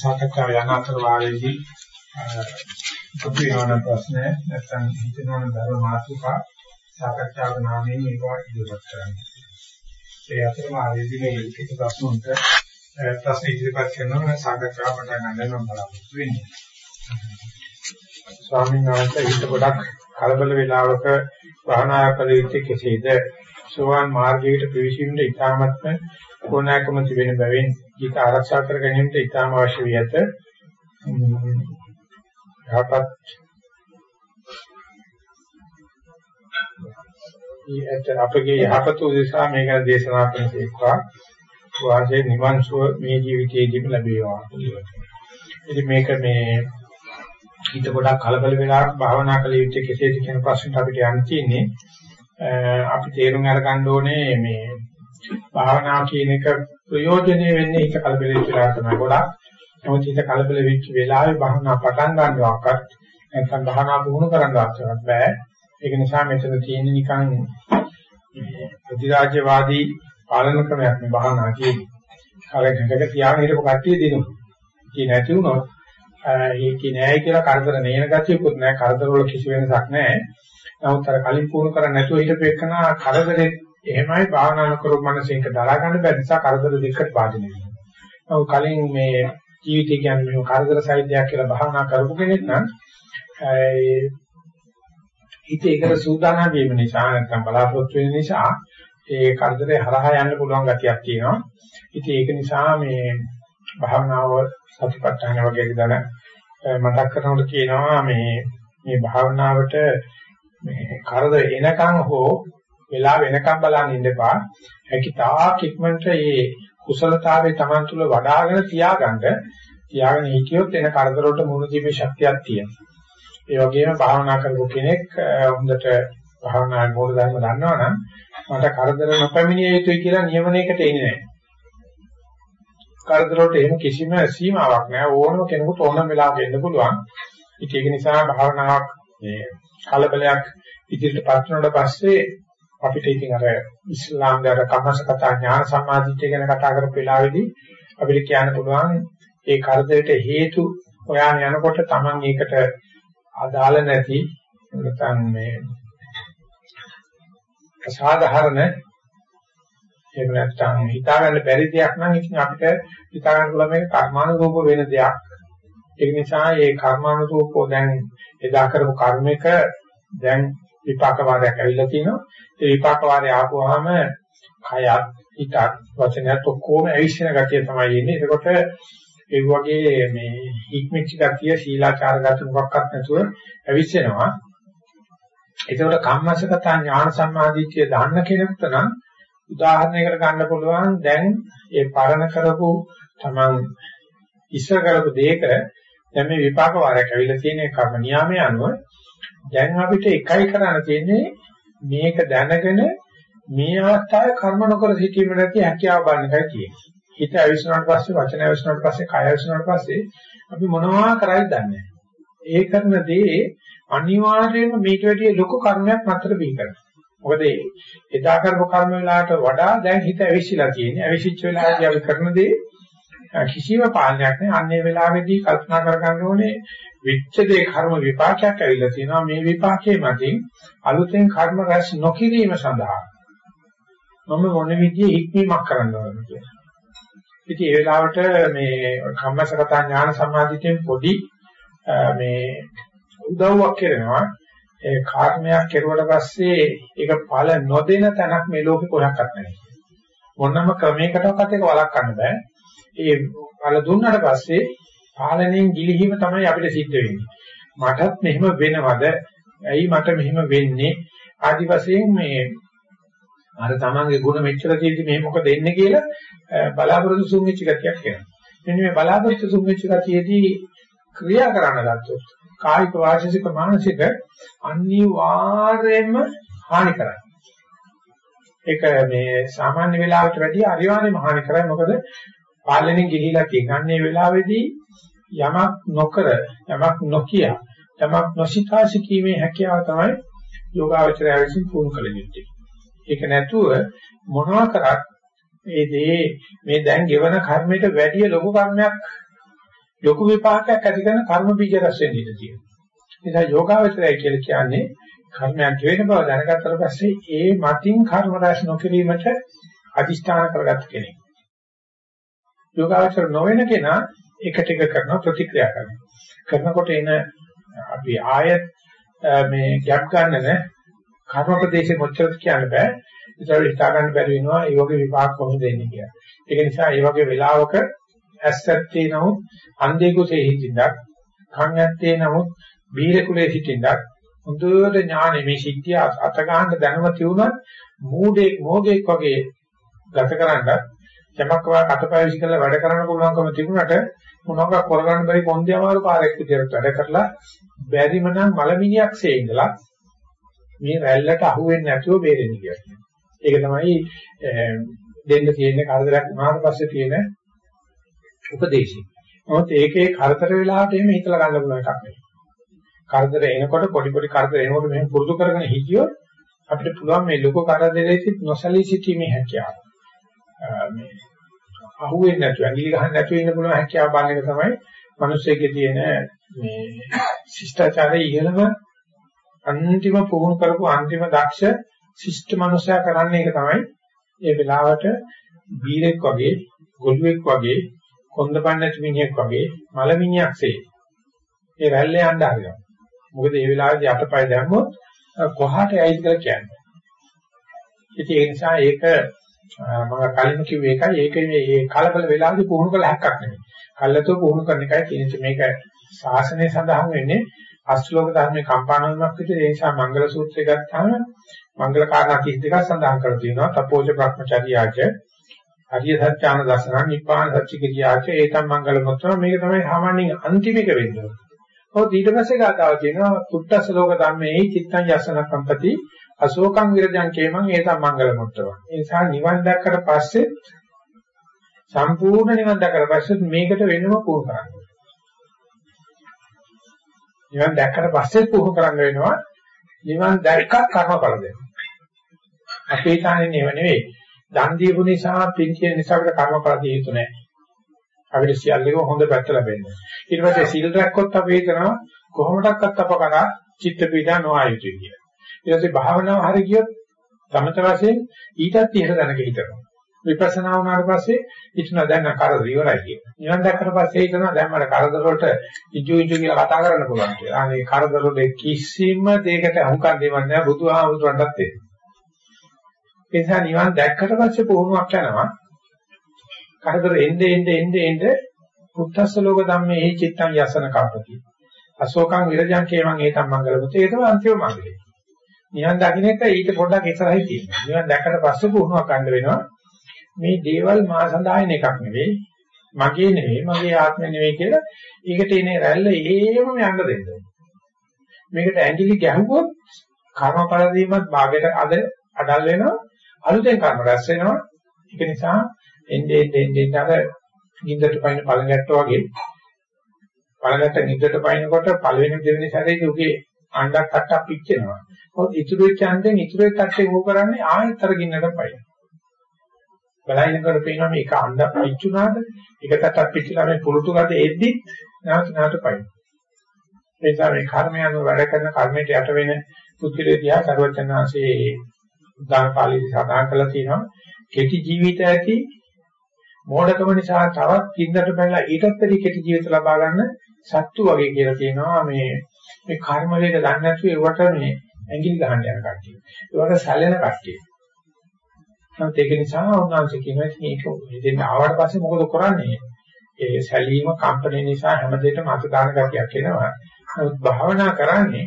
සාකච්ඡාව යන අතර වාරයේදී අපේ ප්‍රශ්න නැත්නම් හිතනවන ධර්ම මාතෘකා සාකච්ඡාවක නාමයෙන් මේවා ඉදිරිපත් කරන්නේ. ඒ අතරම ආයේදී මේ ලිඛිත ප්‍රශ්න උන්ට ප්‍රශ්න ඉදිරිපත් කරනවා සාකච්ඡාව පටන් ගන්න නම් බලාපොරොත්තු වෙන්නේ. ස්වාමීන් වහන්සේ ඊට ගොඩක් කලබල වේලාවක වහනා කළ යුත්තේ කෙසේද? සෝවාන් මාර්ගයට ප්‍රවිශීමට ඉතාමත්ම ඕනෑකම තිබෙන බැවින් ඊට ආරක්ෂා කර ගැනීමට ඉතාම අවශ්‍ය විය ඇත. යහපත් අපගේ යහපත උදෙසා මේක දේශනා කරන තේක්වා වාසේ නිවන් සුව මේ ජීවිතයේදීම ලැබේවා. ඉතින් මේක මේ ඊට ගොඩක් කලබල වෙලා භාවනා කළ යුත්තේ කෙසේද කියන ප්‍රශ්නට අපිට යන්න තියෙන්නේ. අපි තේරුම් අරගන්න ඕනේ මේ භාවනා කියන එක ප්‍රයෝජනෙ වෙන්නේ හිත කලබල වෙච්ච වෙලාවට තමයි ගොඩක්. නමුත් හිත කලබල වෙච්ච වෙලාවේ භාවනා පටන් ගන්නවක්වත් නැත්නම් භාවනා පුහුණු කරන්නවත් බෑ. ඒක නිසා මෙතන තියෙන්නේ නිකන් ප්‍රතිරාජ්‍යවාදී පාලන ක්‍රමයක් මේ භාවනා කියන්නේ. කාලයකට තියාගෙන හිටපු කට්ටිය දිනුවා. ඉතින් නැති වුණොත් ඒකේ නෑයි කියලා කරදර නේන ගතියකුත් නෑ කරදර වල කිසි වෙනසක් නෑ. නමුත් අර කලින් පුහුණු කරන්නේ නැතුව හිටපු එකන කරදරේ එහෙමයි භාවනා නොකරු මනසෙන්ක දරා ගන්න බැරි නිසා කරදර දෙකකට වාදින වෙනවා. නමුත් කලින් මේ ජීවිතය කියන්නේ මේ කරදර සාහිත්‍යයක් කියලා භාවනා කරපු කෙනෙක් නම් හිත ඒකට සූදානම් වීම නිසා නැත්නම් බලාපොරොත්තු වෙන නිසා ඒ කරදරේ හරහා යන්න පුළුවන් ගතියක් තියෙනවා. ඉතින් ඒක නිසා මේ භාවනාව සතිපට්ඨාන වගේ දන මතක් කරනකොට කියනවා මේ මේ භාවනාවට මේ කරදර එනකන් හෝ වෙලා වෙනකන් බලන්න ඉන්න එපා. හැකි තාක් ඉක්මනට මේ කුසලතාවේ Taman තුල වඩ아가න තියාගන්න තියාගෙන හිටියොත් එන කරදර වලට මුහුණ දීමේ ශක්තියක් තියෙනවා. ඒ වගේම භාවනා කරපු කෙනෙක් හොඳට භාවනාවේ මූල ධර්ම දන්නවනම් මට කරදර නොපැමිණිය යුතුයි කියලා නියමනයකට එන්නේ නැහැ. කරදර වලට එහෙම කිසිම සීමාවක් නැහැ. ඕනම කෙනෙකුට ඕනම වෙලාවක එන්න පුළුවන්. ඒක නිසා භාවනාවක් මේ කලබලයක් ඉදිරියට පත් වුණාට පස්සේ අපිට ඉතින් අර ඉස්ලාම් දර කමසකතා ඥාන සමාධිත්‍ය ගැන කතා කරපු වෙලාවේදී අපිට කියන්න පුළුවන් ඒ කරදරයට හේතු හොයාගෙන යනකොට Taman ඒකට අදාළ නැති නැත්නම් මේ අසාධාරණ එහෙම නැත්නම් හිතාගන්න බැරි දෙයක් නම් ඉතින් අපිට හිතාගන්න පුළුවන් මේක කර්මානුරූප වෙන දෙයක්. ඒ නිසා මේ කර්මානුරූපෝ දැන් එදා කරපු කර්මික දැන් විපාක වාරයක් ඇවිල්ලා තිනවා. ඒ විපාක වාරය ආපුවාම කයත් හිතත් වචනයත් ඔක්කොම ඇවිස්සෙන ගතිය තමයි එන්නේ. ඒකට ඒ වගේ මේ හික්මිච්ච ගතිය ශීලාචාර ගතිය මොකක්වත් නැතුව ඇවිස්සෙනවා. ඒකට කම්මසගත ඥාන සම්මාදිටිය දාන්න කෙනෙකුට නම් උදාහරණයකට ගන්න පුළුවන් දැන් ඒ පරණ කරපු තමන් ඉස්සර කරපු දෙයක දැන් මේ විපාක වාරයක් ඇවිල්ලා තියෙන කර්ම නියාමයේ අනුව දැන් අපිට එකයි කරන්න තියෙන්නේ මේක දැනගෙන මේ අවස්ථාවේ කර්ම නොකර සිටීම නැති හැකියාව බලන එකයි තියෙන්නේ. හිත අවිශ්නාවට පස්සේ වචන අවිශ්නාවට පස්සේ කය අවිශ්නාවට පස්සේ අපි මොනවා කරයිද දන්නේ ඒ කරන දේ අනිවාර්යයෙන්ම මේට වැඩිය ලොකු කර්මයක් මතර බිහි කරනවා. මොකද එදා කරපු කර්ම වලට වඩා දැන් හිත ඇවිස්සලා තියෙන්නේ. ඇවිසිච්ච වෙලාවදී අපි කරන දේ කිසිම පාලනයක් නැහැ. අන්නේ වෙලාවේදී කල්පනා කරගන්න ඕනේ විච්ඡ දේ කර්ම විපාකයක් ඇවිල්ලා තියෙනවා. මේ විපාකයේ මතින් අලුතෙන් කර්ම රැස් නොකිරීම සඳහා මම මොන විදිහේ හික්මීමක් කරන්න ඕනද කියලා. ඉතින් ඒ වෙලාවට මේ කම්මසගත ඥාන සම්මාදිතෙන් පොඩි මේ උදව්වක් කරනවා. ඒ කර්මයක් කෙරුවට පස්සේ ඒක ඵල නොදෙන තැනක් මේ ලෝකේ කොහොක්වත් නැහැ. මොනම ක්‍රමයකටවත් ඒක වළක්වන්න බෑ. ඒ ඵල දුන්නාට පස්සේ පාලනයෙන් ගිලිහීම තමයි අපිට සිද්ධ වෙන්නේ. මටත් මෙහෙම වෙනවද? ඇයි මට මෙහෙම වෙන්නේ? ආදි වශයෙන් මේ අර තමන්ගේ ಗುಣ මෙච්චර තියෙදි මේ මොකද එන්නේ කියලා බලාපොරොත්තු සුන්විච්ච ගතියක් එනවා. මෙන්න මේ බලාපොරොත්තු සුන්විච්ච ගතියේදී ක්‍රියා කරන්න ගත්තොත් කායික වාචික මානසික අනිවාර්යයෙන්ම හානි කරයි. ඒක මේ සාමාන්‍ය වෙලාවට වැඩිය අනිවාර්යයෙන්ම හානි කරයි. මොකද පාලනයෙන් ගිහිලා තියෙන. අන්නේ වෙලාවේදී යමක් නොකර යමක් නොකිය යමක් නොසිතා සිටීමේ හැකියාව තමයි යෝගාවචරය විසින් පුහුණු කළ යුත්තේ. ඒක නැතුව මොනවා කරත් මේ දේ මේ දැන් ගෙවන කර්මයට වැඩිය ලොකු කර්මයක් ලොකු විපාකයක් ඇති කරන කර්ම බීජ රස වෙන්න ඉඩ තියෙනවා. ඒ නිසා යෝගාවචරය කියලා කියන්නේ කර්මයක් ගෙවෙන බව දැනගත්තට පස්සේ ඒ මතින් කර්ම රැස් නොකිරීමට අදිෂ්ඨාන කරගත් කෙනෙක්. යෝගාවචර නොවන කෙනා එකට එක කරන ප්‍රතික්‍රියා කරනවා. කරනකොට එන අපි ආයත් මේ ගැප් ගන්න නැ කර්ම ප්‍රදේශෙ මොච්චරද කියන්න බෑ. ඒතර හිතා ගන්න බැරි වෙනවා ඒ වගේ විපාක කොහොමද දෙන්නේ කියලා. ඒක නිසා මේ වගේ වෙලාවක ඇස්සත්තේ නමුත් අන්ධේ කුසේ හිටින්නක් කන් ඇත්තේ නමුත් බීර කුලේ හිටින්නක් හොඳට ඥානෙ මේ සිද්ධිය අත ගන්න දැනුම තියුණත් මූඩේ මොගේක් වගේ ගත කරන්න යමක් වා කටපය විසි කරලා වැඩ කරන්න පුළුවන්කම තිබුණට මොනවා කරගන්න බැරි කොන්දේ අමාරු පාරක් විදියට වැඩ කරලා බැරිම නම් මලමිනියක්සේ ඉඳලා මේ රැල්ලට අහු වෙන්නේ නැතුව බේරෙන්න කියන්නේ. ඒක තමයි දෙන්න තියෙන කරදරයක් වුණාට පස්සේ තියෙන උපදේශය. මොකද ඒකේ කරදර වෙලාවට එහෙම හිතලා ගන්න පුළුවන් එකක් නෙවෙයි. කරදර එනකොට පොඩි පොඩි කරදර එනකොට මෙහෙම පුරුදු කරගෙන හිටියොත් අපිට පුළුවන් මේ ලොකු කරදරේදී නොසලී සිටීමේ හැකියාව. මේ අහුවෙන්නේ නැතුව ඇඟිලි ගහන්න නැතුව ඉන්න පුළුවන් හැකියාව බලන එක තමයි මිනිස්සෙකේ තියෙන මේ ශිෂ්ටාචාරයේ ඉහළම අන්තිම පුහුණු කරපු අන්තිම දක්ෂ ශිෂ්ට මනුස්සයා කරන්නේ ඒක තමයි ඒ වෙලාවට බීරෙක් වගේ ගොළුෙක් වගේ කොන්දපන්නච්ච මිනිහෙක් වගේ මලමිනියක්සේ ඒ රැල්ලේ යන්න හරිනවා. මොකද ඒ වෙලාවේදී අතපය දැම්මොත් කොහාට යයිද කියලා කියන්නේ. ඉතින් ඒ නිසා ඒක මම කලින් කිව්වේ ඒකයි ඒක මේ කලබල වෙලාවදී පුහුණු කළ හැක්කක් නෙමෙයි. කල්ලාතෝ පුහුණු කරන එකයි කියන්නේ මේක ශාසනය සඳහන් වෙන්නේ අශ්ලෝක ධර්මයේ කම්පාණවීමක් විදිහට ඒ නිසා මංගල සූත්‍රය ගත්තාම මංගල කාරණා 32ක් සඳහන් කරලා තියෙනවා. තපෝජ භ්‍රමචර්යාච හරිය සත්‍යාන දර්ශන නිපාන සත්‍ය කිරියාච ඒතම් මංගල මොත්තම මේක තමයි සාමාන්‍යයෙන් අන්තිම එක වෙන්නේ. ඔව් ඊට පස්සේ ගාතාව කියනවා පුත්තස ලෝක ධම්මේ චිත්තං යසන සම්පති අශෝකං විරජං කේමං ඒතම් මංගල මොත්තම. ඒ නිසා නිවන් දැක්කට පස්සේ සම්පූර්ණ නිවන් දැකලා පස්සේ මේකට වෙනම පුහුණු කරන්න. නිවන් දැක්කට පස්සේ පුහුණු කරන්න වෙනවා නිවන් දැක්ක කර්මඵල දෙන්න. අපේ තානේ නේව නෙවෙයි. දන් දීපු නිසා පින් කියන නිසා අපිට කර්මඵල දිය යුතු නැහැ. අපිට සියල්ලම හොඳ පැත්ත ලැබෙන්නේ. ඊට පස්සේ සීල් රැක්කොත් අපි හිතනවා කොහොමඩක්වත් අප කරා චිත්ත පීඩා නොආයුතුයි කියලා. ඊට පස්සේ භාවනාව හරි ගියොත් සමත වශයෙන් ඊටත් ඉහළ දැනග හිතනවා. විපස්සනා වුණාට පස්සේ හිතනවා දැන් කරදර ඉවරයි කියලා. නිවන් දැක්කට පස්සේ හිතනවා දැන් මට කරදර වලට ඉජු ඉජු කියලා කතා කරන්න පුළුවන් කියලා. අනේ කරදර වල කිසිම දෙයකට අහුම්කම් දෙන්නේ නැහැ බුදුහාමුදුරන්ටත් ඒක. ඒ නිසා නිවන් දැක්කට පස්සේ පුහුණුවක් යනවා. කරදර එnde එnde එnde එnde පුත්තස්ස ලෝක ධම්මේ හි චිත්තං යසන කප්පති. අශෝකං විරජං කේමං ඒතම් මංගල පුතේ ඒක අන්තිම මංගලයි. නිවන් දකින්න එක ඊට පොඩ්ඩක් ඉස්සරහින් තියෙනවා. නිවන් දැක්කට පස්සේ පුහුණුවක් ගන්න වෙනවා. මේ දේවල් මා සඳහායින එකක් නෙවෙයි මගේ නෙවෙයි මගේ ආත්මය නෙවෙයි කියලා ඒකට එනේ රැල්ල එහෙමම යන්න දෙන්න මේකට ඇඟිලි ගැහුවොත් කර්මඵල දීමත් භාගයට අද අඩල් වෙනවා අලුතෙන් කර්ම රැස් වෙනවා ඒක නිසා එන්නේ එන්නේ එන්නේ අර නිින්දට පයින් පළඟැට්ට වගේ පළඟැට්ට නිින්දට පයින්කොට පළවෙනි දෙවෙනි සැරේදී උගේ අණ්ඩක් අට්ටක් පිච්චෙනවා. මොකද ඉතුරු වෙච්ච අන්දෙන් ඉතුරු වෙච්ච අට්ටේ ඕක කරන්නේ ආයෙතර ගින්නට පයින්. බලයින් කර පේනවා මේක අණ්ඩක් පිච්චුනාද එක තටක් පිච්චිලා මේ පුරුතු ගත එද්දි නැවත නැවත පයින්. ඒ නිසා මේ කර්මය අනුව වැඩ කරන කර්මයට යට වෙන පුද්ගලයා දිහා සර්වචනාංශයේ උදාන පාළියේ සඳහන් කරලා තියෙනවා කෙටි ජීවිත ඇති මෝඩකම නිසා තවත් කින්නට බැලලා ඊටත් වැඩි කෙටි ජීවිත ලබා ගන්න සත්තු වගේ කියලා තියෙනවා මේ මේ කර්ම වේග දන්නේ නැතුව ඒවට මේ ඇඟිලි ගහන්න යන කට්ටිය. ඒවට සැලෙන කට්ටිය. නමුත් ඒක නිසා උන්වහන්සේ කියනවා මේක දෙන්න ආවට පස්සේ මොකද කරන්නේ? ඒ සැලීම කම්පණය නිසා හැමදේටම අත දාන ගතියක් එනවා. නමුත් භාවනා කරන්නේ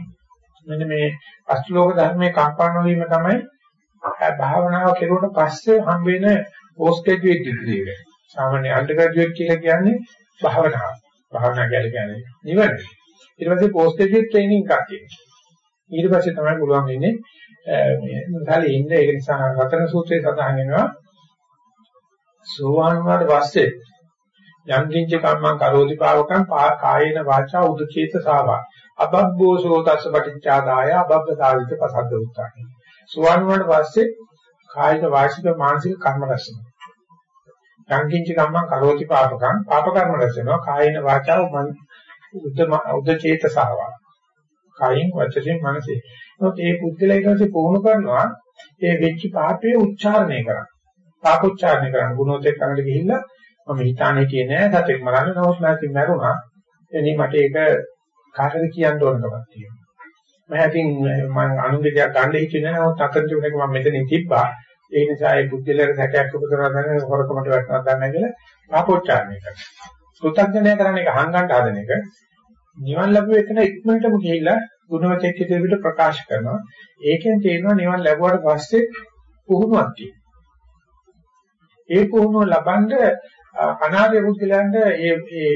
මෙන්න මේ අෂ්ටලෝක ධර්මයේ කම්පන වීම තමයි භාවනාව කෙරුවට පස්සේ හම්බ වෙන පෝස්ට් ග්‍රැජුවේට් ඩිග්‍රී එක. සාමාන්‍ය අන්ඩර් ග්‍රැජුවේට් කියලා කියන්නේ භාවනාව. භාවනා කියන්නේ නිවන. ඊට පස්සේ පෝස්ට් ග්‍රැජුවේට් ට්‍රේනින්ග් එකක් තියෙනවා. ඊට පස්සේ තමයි පුළුවන් වෙන්නේ මේ මුසාලේ ඉන්න ඒක නිසා රතන සූත්‍රයේ සඳහන් වෙනවා සෝවාන් වුණාට පස්සේ යම් කිංච කම්මං කරෝති පාවකං කායේන වාචා උදචේත සාවා අබබ්බෝසෝ තස්ස පටිච්චාදාය අබබ්බතාවිත පසද්ද උත්තාහි. සුවන් වුණාට පස්සේ කායික වාචික මානසික කර්ම රැස් වෙනවා. සංකින්ච කම්මං කරෝති පාපකං පාප කර්ම රැස් වෙනවා. කායින වාචා උද්දම උද්දචේතසාවා. කායින් වචයෙන් මනසේ. නමුත් ඒ පුද්ගලයා ඊට පස්සේ පුහුණු කරනවා ඒ වෙච්ච පාපයේ උච්චාරණය කරන්න. පාප උච්චාරණය කරන්න ගුණෝතේ කරන්න ගිහිල්ලා මම හිතානේ කියන්නේ නෑ සතෙක් මරන්න නමුත් මම මැරුණා. එනි මට ඒක කාටද කියන්න ඕන කමක් තියෙනවා. මම ඉතින් මම අනුන්ගේ දෙයක් ගන්න හිතුවේ නෑ නමුත් අතට තිබුණේක මම මෙතනින් තිබ්බා. ඒ නිසා ඒ බුද්ධිලට සැකයක් උප කරලා ගන්න හොරකමට වැටෙනවා ගන්න කියලා පාපෝච්චාරණය කරනවා. කෘතඥය කරන්නේ එක හංගන්න හදන එක. නිවන් ලැබුව එකන ඉක්මනටම ගිහිල්ලා ගුණවතෙක් විදිහට ප්‍රකාශ කරනවා. ඒකෙන් තේරෙනවා නිවන් ලැබුවාට පස්සේ පුහුණුවක් තියෙනවා. ඒ පුහුණුව ලබන්නේ අනාර්ය පුද්ගලයන්ට ඒ ඒ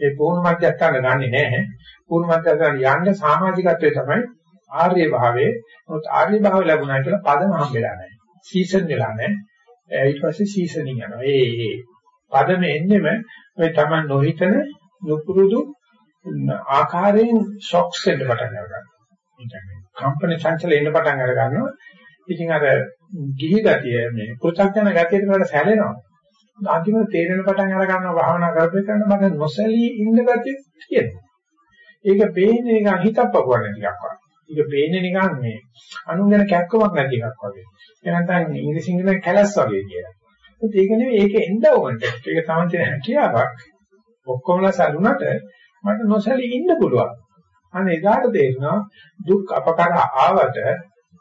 ඒ පුහුණු මධ්‍යස්ථාන ගන්නෙ නැහැ. පුහුණු මධ්‍යස්ථාන යන්න සමාජිකත්වයේ තමයි ආර්ය භාවයේ. මොකද ආර්ය භාවය ලැබුණා කියලා පදම හම්බෙලා නැහැ. සීසන් වෙලා නැහැ. ඊට පස්සේ සීසනින් යනවා. ඒ ඒ පදම එන්නෙම ඔය තමයි නොහිතන නුපුරුදු ආකාරයෙන් ෂොක්ස් එන්න පටන් ගන්නවා. කම්පන චංචල එන්න පටන් අර ගන්නවා. ඉතින් අර ගිහි ගතිය මේ පු탁ජන ගතියට වඩා සැලෙනවා. අන්තිමට තේරෙන පටන් අර ගන්නවා භාවනා කරපේ කරන මට නොසැලී ඉන්න ගැතිය තියෙනවා. ඒක බේන්නේ නිකන් හිතප්පකුවක් නැති එකක් වගේ. ඒක බේන්නේ නිකන් මේ අනුන්ගෙන කැක්කමක් නැති එකක් වගේ. ඒ නැත්නම් ඉංග්‍රීසියෙන් කියන කැලස් වගේ කියලා. ඒත් ඒක නෙවෙයි ඒක එන්න ඕනට. ඒක තමයි තියෙන හැකියාවක්. ඔක්කොමලා සරුණට මට නොසැලී ඉන්න පුළුවන්. අනේ එදාට තේරෙනවා දුක් අපකර ආවට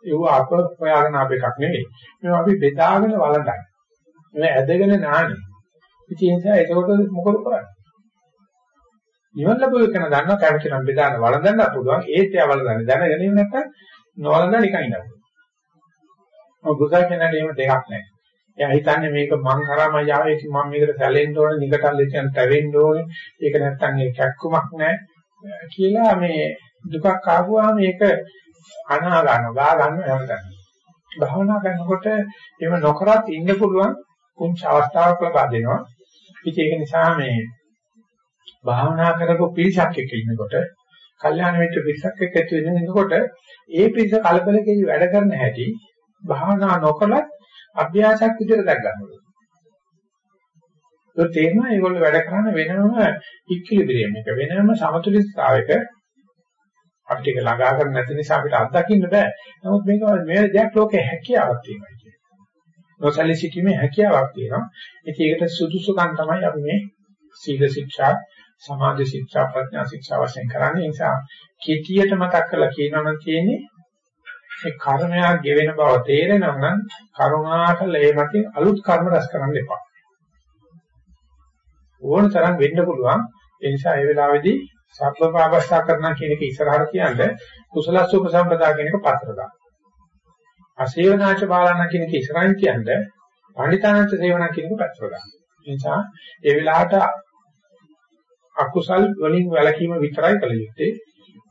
ඒව අප හොයාගෙන ආප එකක් නෙවෙයි. මේවා අපි බෙදාගෙන වළඳන්නේ. මේ ඇදගෙන නාන්නේ. ඉතින් ඒ නිසා ඒකකොට මොකද කරන්නේ? නිවන් ලැබුව එකන දන්නවා කැමති නම් බෙදාන වළඳන්න පුළුවන් ඒත් එයා වළඳන්නේ දැනගෙන ඉන්න නැත්නම් නොවළඳ නිකන් ඉන්නවා. මොකද බුදුසසුනේ එහෙම දෙකක් නැහැ. එයා හිතන්නේ මේක මං කරාම යාවේ මම මේකට සැලෙන්න ඕනේ, නිකටල් එච්චන් තැවෙන්න ඕනේ. ඒක නැත්තම් ඒ කැක්කුමක් නැහැ කියලා මේ දුකක් ආවම මේක අනා ගන්නවා, ගා ගන්නවා හැමදාම. භාවනා කරනකොට එහෙම නොකරත් ඉන්න පුළුවන් කුංච අවස්ථාවක් ලබා දෙනවා. ඉතින් ඒක නිසා මේ භාවනා කරපු පිරිසක් එක්ක ඉන්නකොට, කල්යාණ මිත්‍ර පිරිසක් එක්ක ඇතු වෙන ඉන්නකොට ඒ පිරිස කලබලකේදී වැඩ කරන හැටි භාවනා නොකලත් අභ්‍යාසයක් විදිහට දැක් ගන්නවා. ඒක තේරෙනවා ඒගොල්ලෝ වැඩ කරන වෙනම ඉක්විලිබ්‍රියම් එක වෙනම සමතුලිතතාවයක අපිට ඒක ළඟා කරන්න නැති නිසා අපිට අත්දකින්න බෑ. නමුත් මේක මේ දෙයක් ලෝකේ හැකියාවක් තියෙනවා කියන්නේ. නොසලී සිටීමේ හැකියාවක් තියෙනවා. ඉතින් ඒකට සුදුසුකම් තමයි අපි මේ සීල ශික්ෂා, සමාධි ශික්ෂා, ප්‍රඥා ශික්ෂා වශයෙන් කරන්නේ. ඒ නිසා කෙටියට මතක් කරලා කියනවා නම් තියෙන්නේ මේ කර්මයක් ගෙවෙන බව තේරෙනවා නම් කරුණාකර ඒ මතින් අලුත් කර්ම රැස් කරන්න එපා. ඕන තරම් වෙන්න පුළුවන්. ඒ නිසා ඒ වෙලාවේදී සත්වපාවස්ථා කරනවා කියන එක ඉස්සරහට කියන්නේ කුසලස්ස උපසම්පදා කියන එක පතර දාන්න. අසේවනාච බාලන කියන එක ඉස්සරහින් කියන්නේ පණිතානන්ත සේවනා කියන එක පැත්තට ගන්න. ඒ නිසා ඒ වෙලාවට අකුසල් වලින් වැළකීම විතරයි කළ යුත්තේ.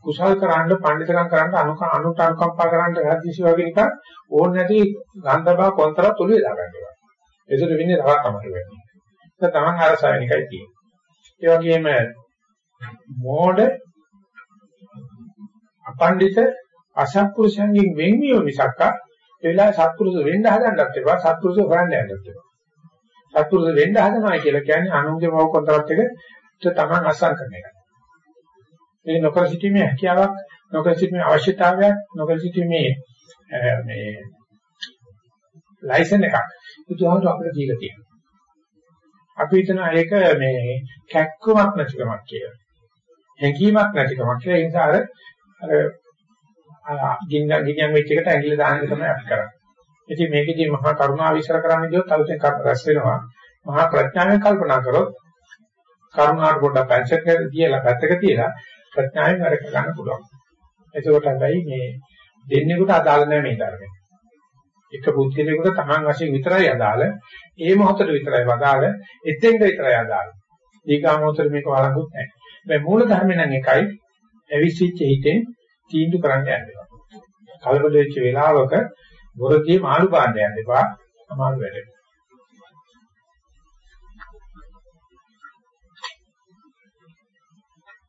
කුසල් කරන්න, පණිතකම් කරන්න, අනුක අනුට අනුකම්පා කරන්න හදිසි වගේ නිකන් ඕන නැති ගන්ධබා කොන්තරත් ඔළුවේ දාගන්නවා. ඒසර වෙන්නේ තවත් තමයි වෙන්නේ. ඒක තමයි අරසායනිකයි කියන්නේ. ඒ වගේම මෝඩ අපණ්ඩිත අසත්පුරුෂයන්ගෙන් වෙන්වීම මිසක්කා ඒ වෙලාවේ සත්පුරුෂ වෙන්න හදන්නත් එපා සත්පුරුෂ හොයන්න යන්නත් එපා. සත්පුරුෂ වෙන්න හදනවා කියලා කියන්නේ අනුන්ගේ මව කොන්තරත් එක තමන් අසං කරන එක. මේ නොකර සිටීමේ හැකියාවක් නොකර සිටීමේ අවශ්‍යතාවයක් නොකර සිටීමේ මේ ලයිසන් එකක් බුදුහාමුදුර අපිට දීලා තියෙනවා. අපි හිතනවා ඒක මේ කැක්කමක් නැතිකමක් කියලා. හැඟීමක් නැතිකමක් කියලා. ඒ නිසා අර ගින්න ගිනියම් වෙච්ච එකට ඇඟිල්ල දාන එක තමයි අපි කරන්නේ. ඉතින් මේකෙදී මහා කරුණාව විශ්ල කරන්න ගියොත් අලුතෙන් රැස් වෙනවා. මහා ප්‍රඥාවෙන් කල්පනා කරොත් කරුණාට පොඩ්ඩක් පැන්සර් කියලා පැත්තක තියලා ප්‍රඥාවෙන් වැඩ කරගන්න පුළුවන්. එතකොට හැබැයි මේ දෙන්නෙකුට අදාළ නැහැ මේ ධර්මය. එක පුද්ගලයෙකුට Taman වශයෙන් විතරයි අදාළ. ඒ මොහොතට විතරයි අදාළ. එතෙන්ට විතරයි අදාළ. ඊගා මොහොතට මේක වළංගුත් නැහැ. මේ මූල ධර්ම නම් එකයි. ඇවිසිච්ච හිතෙන් තීන්දුව කරන්න යන්න. කලබල වෙච්ච වෙලාවක බොරදී මාළු පාන්න යන්න එපා. අමාරු වැඩ.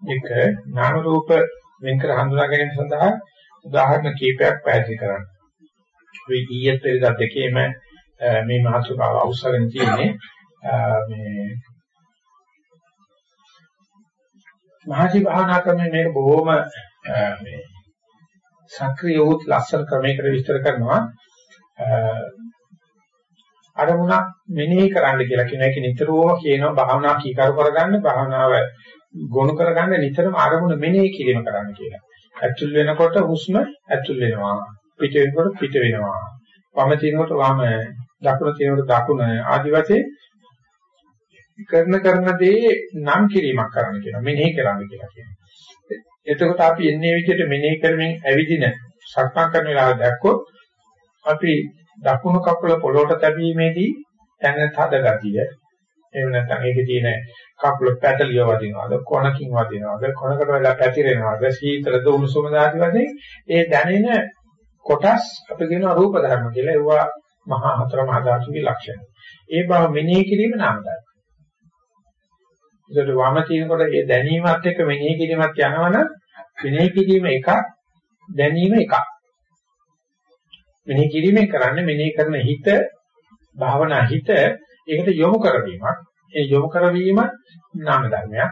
එක නාම රූප වෙන් කර හඳුනා ගැනීම සඳහා උදාහරණ කීපයක් පැහැදිලි කරන්න. මේ ඊයේ පෙරදා දෙකේම මේ මාතෘකාව අවශ්‍යගෙන තියෙන්නේ මේ මහසි භාවනා ක්‍රමයේ මේක බොහොම මේ සක්‍රිය වූ ලස්සන ක්‍රමයකට විස්තර කරනවා අරමුණක් මෙනෙහි කරන්න කියලා කියන එක නිතරම කියනවා භාවනා කීකරු කරගන්න භාවනාව ගොනු කරගන්න නිතරම අරමුණ මෙනෙහි කිරීම කරන්න කියලා. ඇතුල් වෙනකොට හුස්ම ඇතුල් වෙනවා. පිට වෙනකොට පිට වෙනවා. වම තිනකොට වම, දකුණ තිනකොට දකුණ ආදි වශයෙන් කරන කරන දේ නම් කිරීමක් කරන්න කියනවා. මෙනෙහි කරන්න කියලා කියනවා. එතකොට අපි එන්නේ විදිහට මෙනෙහි කරමින් ඇවිදින සක්මන් කරන වෙලාව දැක්කොත් අපි දකුණු කකුල පොළොවට තැබීමේදී දැන තද ගතිය එහෙම නැත්නම් ඒකේ තියෙන කකුල පැටලිය වදිනවද කොනකින් වදිනවද කොනකට වෙලා පැතිරෙනවද සීතලද උණුසුමද ආදී වශයෙන් ඒ දැනෙන කොටස් අපි කියනවා රූප ධර්ම කියලා ඒවා මහා හතර මහා ධාතුගේ ලක්ෂණ. ඒ බව මෙනෙහි කිරීම නාම ධර්ම. ඒකට වම තියෙනකොට ඒ දැනීමත් එක්ක මෙනෙහි කිරීමක් යනවනම් මෙනෙහි කිරීම එකක් දැනීම එකක්. මෙනෙහි කිරීමෙන් කරන්නේ මෙනෙහි කරන හිත භාවනා හිත ඒකට යොමු කරවීමක්. ඒ යොමු කරවීම නාම ධර්මයක්.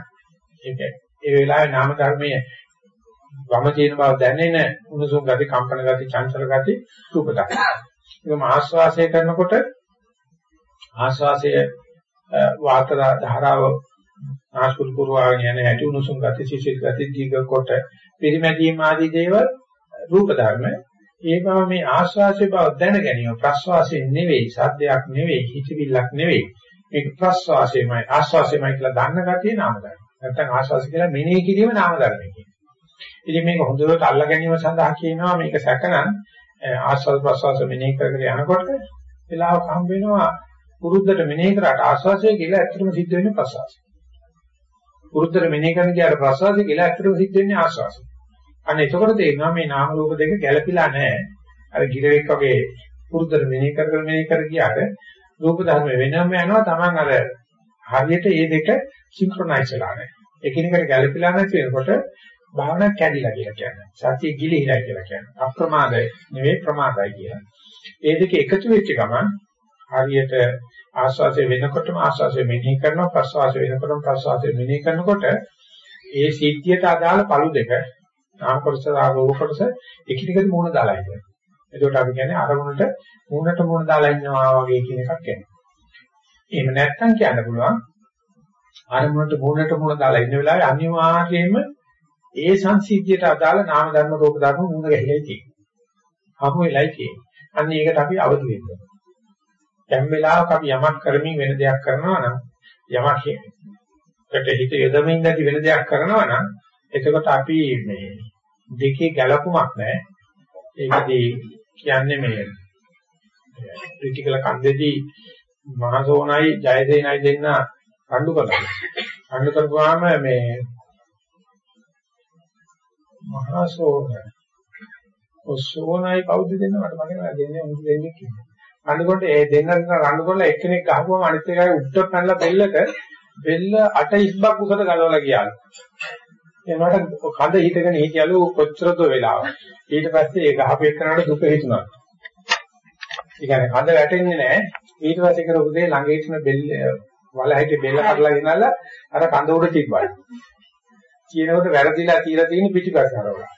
ඒක ඒ වෙලාවේ නාම ධර්මයේ වම තියෙන බව දැනෙන උණුසුම් ගති, කම්පන ගති, චංචල ගති රූප ධර්ම. ඒක ආශ්වාසය කරනකොට ආශ්වාසය වාත ධාරාව ආස්කුල් පුරවාගෙන යන හැටි උණුසුම් ගති, සිසිල් ගති, දීර්ඝ කොට, පිරිමැදීම ආදී දේවල් රූප ධර්ම ඒ බව මේ ආශ්වාසයේ බව දැන ගැනීම ප්‍රශ්වාසයේ නෙවෙයි සද්දයක් නෙවෙයි හිතවිල්ලක් නෙවෙයි මේක ප්‍රශ්වාසයමයි ආශ්වාසයමයි කියලා දන්න ගැතිය නාම ධර්ම. නැත්නම් ආශ්වාසය කියලා මෙනෙහි කිරීම නාම ධර්මයි කියන්නේ. ඉතින් මේක හොඳට අල්ලා ගැනීම සඳහා කියනවා මේක සැකනම් ආශ්වාස ප්‍රශ්වාස මෙනෙහි කරගෙන යනකොට වෙලාවක හම්බ වෙනවා පුරුද්දට මෙනෙහි කරාට ආශ්වාසය කියලා ඇත්තටම සිද්ධ වෙන්නේ ප්‍රශ්වාසය. පුරුද්දට මෙනෙහි කරන කියාට ප්‍රශ්වාසය කියලා ඇත්තටම සිද්ධ වෙන්නේ ආශ්වාසය. අන්න එතකොට තේරෙනවා මේ නාම රූප දෙක ගැළපීලා නැහැ. අර ගිරවෙක් වගේ පුරුද්දට මෙනෙහි කර කර මෙනෙහි කර ගියාට රූප ධර්ම වෙනම යනවා Taman අර හරියට මේ දෙක සින්ක්‍රොනයිස් වෙලා නැහැ. එකිනෙකට ගැළපීලා නැති වෙනකොට භාවනා කැඩිලා කියලා කියන්නේ. සතිය ගිලිහිලා කියලා කියන්නේ. අප්‍රමාදයි නෙවෙයි ප්‍රමාදයි කියලා. ඒ දෙක එකතු වෙච්ච ගමන් හරියට ආස්වාසය වෙනකොටම ආස්වාසය මෙනෙහි කරනවා ප්‍රස්වාසය වෙනකොටම ප්‍රස්වාසය මෙනෙහි කරනකොට ඒ සිද්ධියට අදාළ පළු දෙක නාම කොටස රූප කොටස එකිනෙකට මුණ දාලා ඉන්නවා. එතකොට අපි කියන්නේ අරමුණට මුණට මුණ දාලා ඉන්නවා වගේ කියන එකක් කියන්නේ. එහෙම නැත්නම් කියන්න පුළුවන් අරමුණට මුණට මුණ දාලා ඉන්න වෙලාවේ අනිවාර්යයෙන්ම ඒ සංසිද්ධියට අදාළ නාම ධර්ම රූප ධර්ම මුණ ගැහිලා තියෙනවා. හමු වෙලයි තියෙන්නේ. අන්න ඒකට අපි අවදි වෙන්න ඕනේ. දැන් වෙලාවක අපි යමක් කරමින් වෙන දෙයක් කරනවා නම් යමක් කට හිත යොදමින් නැති වෙන දෙයක් කරනවා නම් එතකොට අපි මේ දෙකේ ගැළපුමක් නැහැ. ඒකදී කියන්නේ මේ ක්‍රිටිකල් කන්දේදී මහසෝනයි ජයසේනයි දෙන්න රණ්ඩු කරනවා. රණ්ඩු කරපුවාම මේ මහසෝන ඔසෝනයි කවුද දෙන්න මට මතක නැහැ දෙන්නේ උන් දෙන්නේ කිව්වා. රණ්ඩුකොට ඒ දෙන්න රණ්ඩු කරලා එක්කෙනෙක් ගහපුවම අනිත් එකයි උඩට පැනලා බෙල්ලට බෙල්ල අට ඉස්බක් උසට ගලවලා ගියා. එනකොට කඳ හිටගෙන හිටියලු කොච්චරද වෙලාව. ඊට පස්සේ ඒ ගහපේ කරනකොට දුක හිතුණා. ඒ කියන්නේ කඳ වැටෙන්නේ නැහැ. ඊට පස්සේ කරපු දේ ළඟ හිටින බෙල්ල වල හිටි බෙල්ල කඩලා ගෙනල්ලා අර කඳ උඩ තිබ්බා. කියනකොට වැරදිලා තියලා තියෙන පිටිපස්ස හරවලා.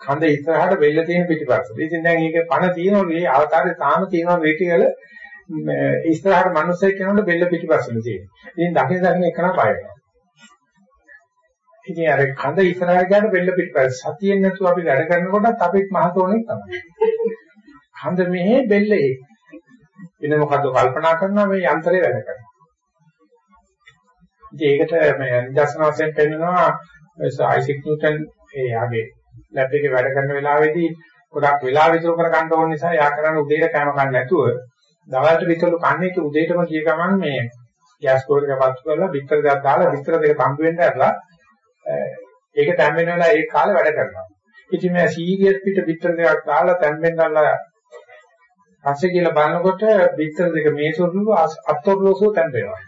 කඳ ඉස්සරහට බෙල්ල තියෙන පිටිපස්ස. ඉතින් දැන් මේක පණ තියෙනවා මේ අවතාරේ තාම තියෙනවා වේටිකල ඉස්සරහට මිනිස්සෙක් කෙනෙකුට බෙල්ල පිටිපස්සෙන් තියෙනවා. ඉතින් දකින දකින එකන බය වෙනවා. ඉතින් අර කඳ ඉස්සරහට ගියාට බෙල්ල පිටපස්ස සතියෙන් නැතුව අපි වැඩ කරනකොටත් අපිත් මහතෝනේ තමයි. කඳ මෙහෙ බෙල්ල ඒ. වෙන මොකද්ද කල්පනා කරනවා මේ යන්ත්‍රය වැඩ කරනවා. ඉතින් ඒකට මේ නිදර්ශන වශයෙන් පෙන්නනවා ආයිසෙක් නිව්ටන් ඒ ආගේ ලැබ් එකේ වැඩ කරන වෙලාවේදී ගොඩක් වෙලා විතර කර ගන්න ඕන නිසා යා කරන්න උදේට කෑම ගන්න නැතුව දවල්ට විතරලු කන්නේ ඒ උදේටම ගිය ගමන් මේ ගෑස් කෝල් එක පත්තු කරලා බිත්තර දෙකක් දාලා බිත්තර දෙක තම්බ වෙන්න ඇරලා ඒක තැම් වෙන වෙලාව ඒ කාලේ වැඩ කරනවා. ඉතින් මම සීරියස් පිට පිටර දෙකක් දාලා තැම් වෙන්නලා පස්සේ කියලා බලනකොට පිටර දෙක මේසොරුළු අත්ොරුලෝසෝ තැම් වෙනවා.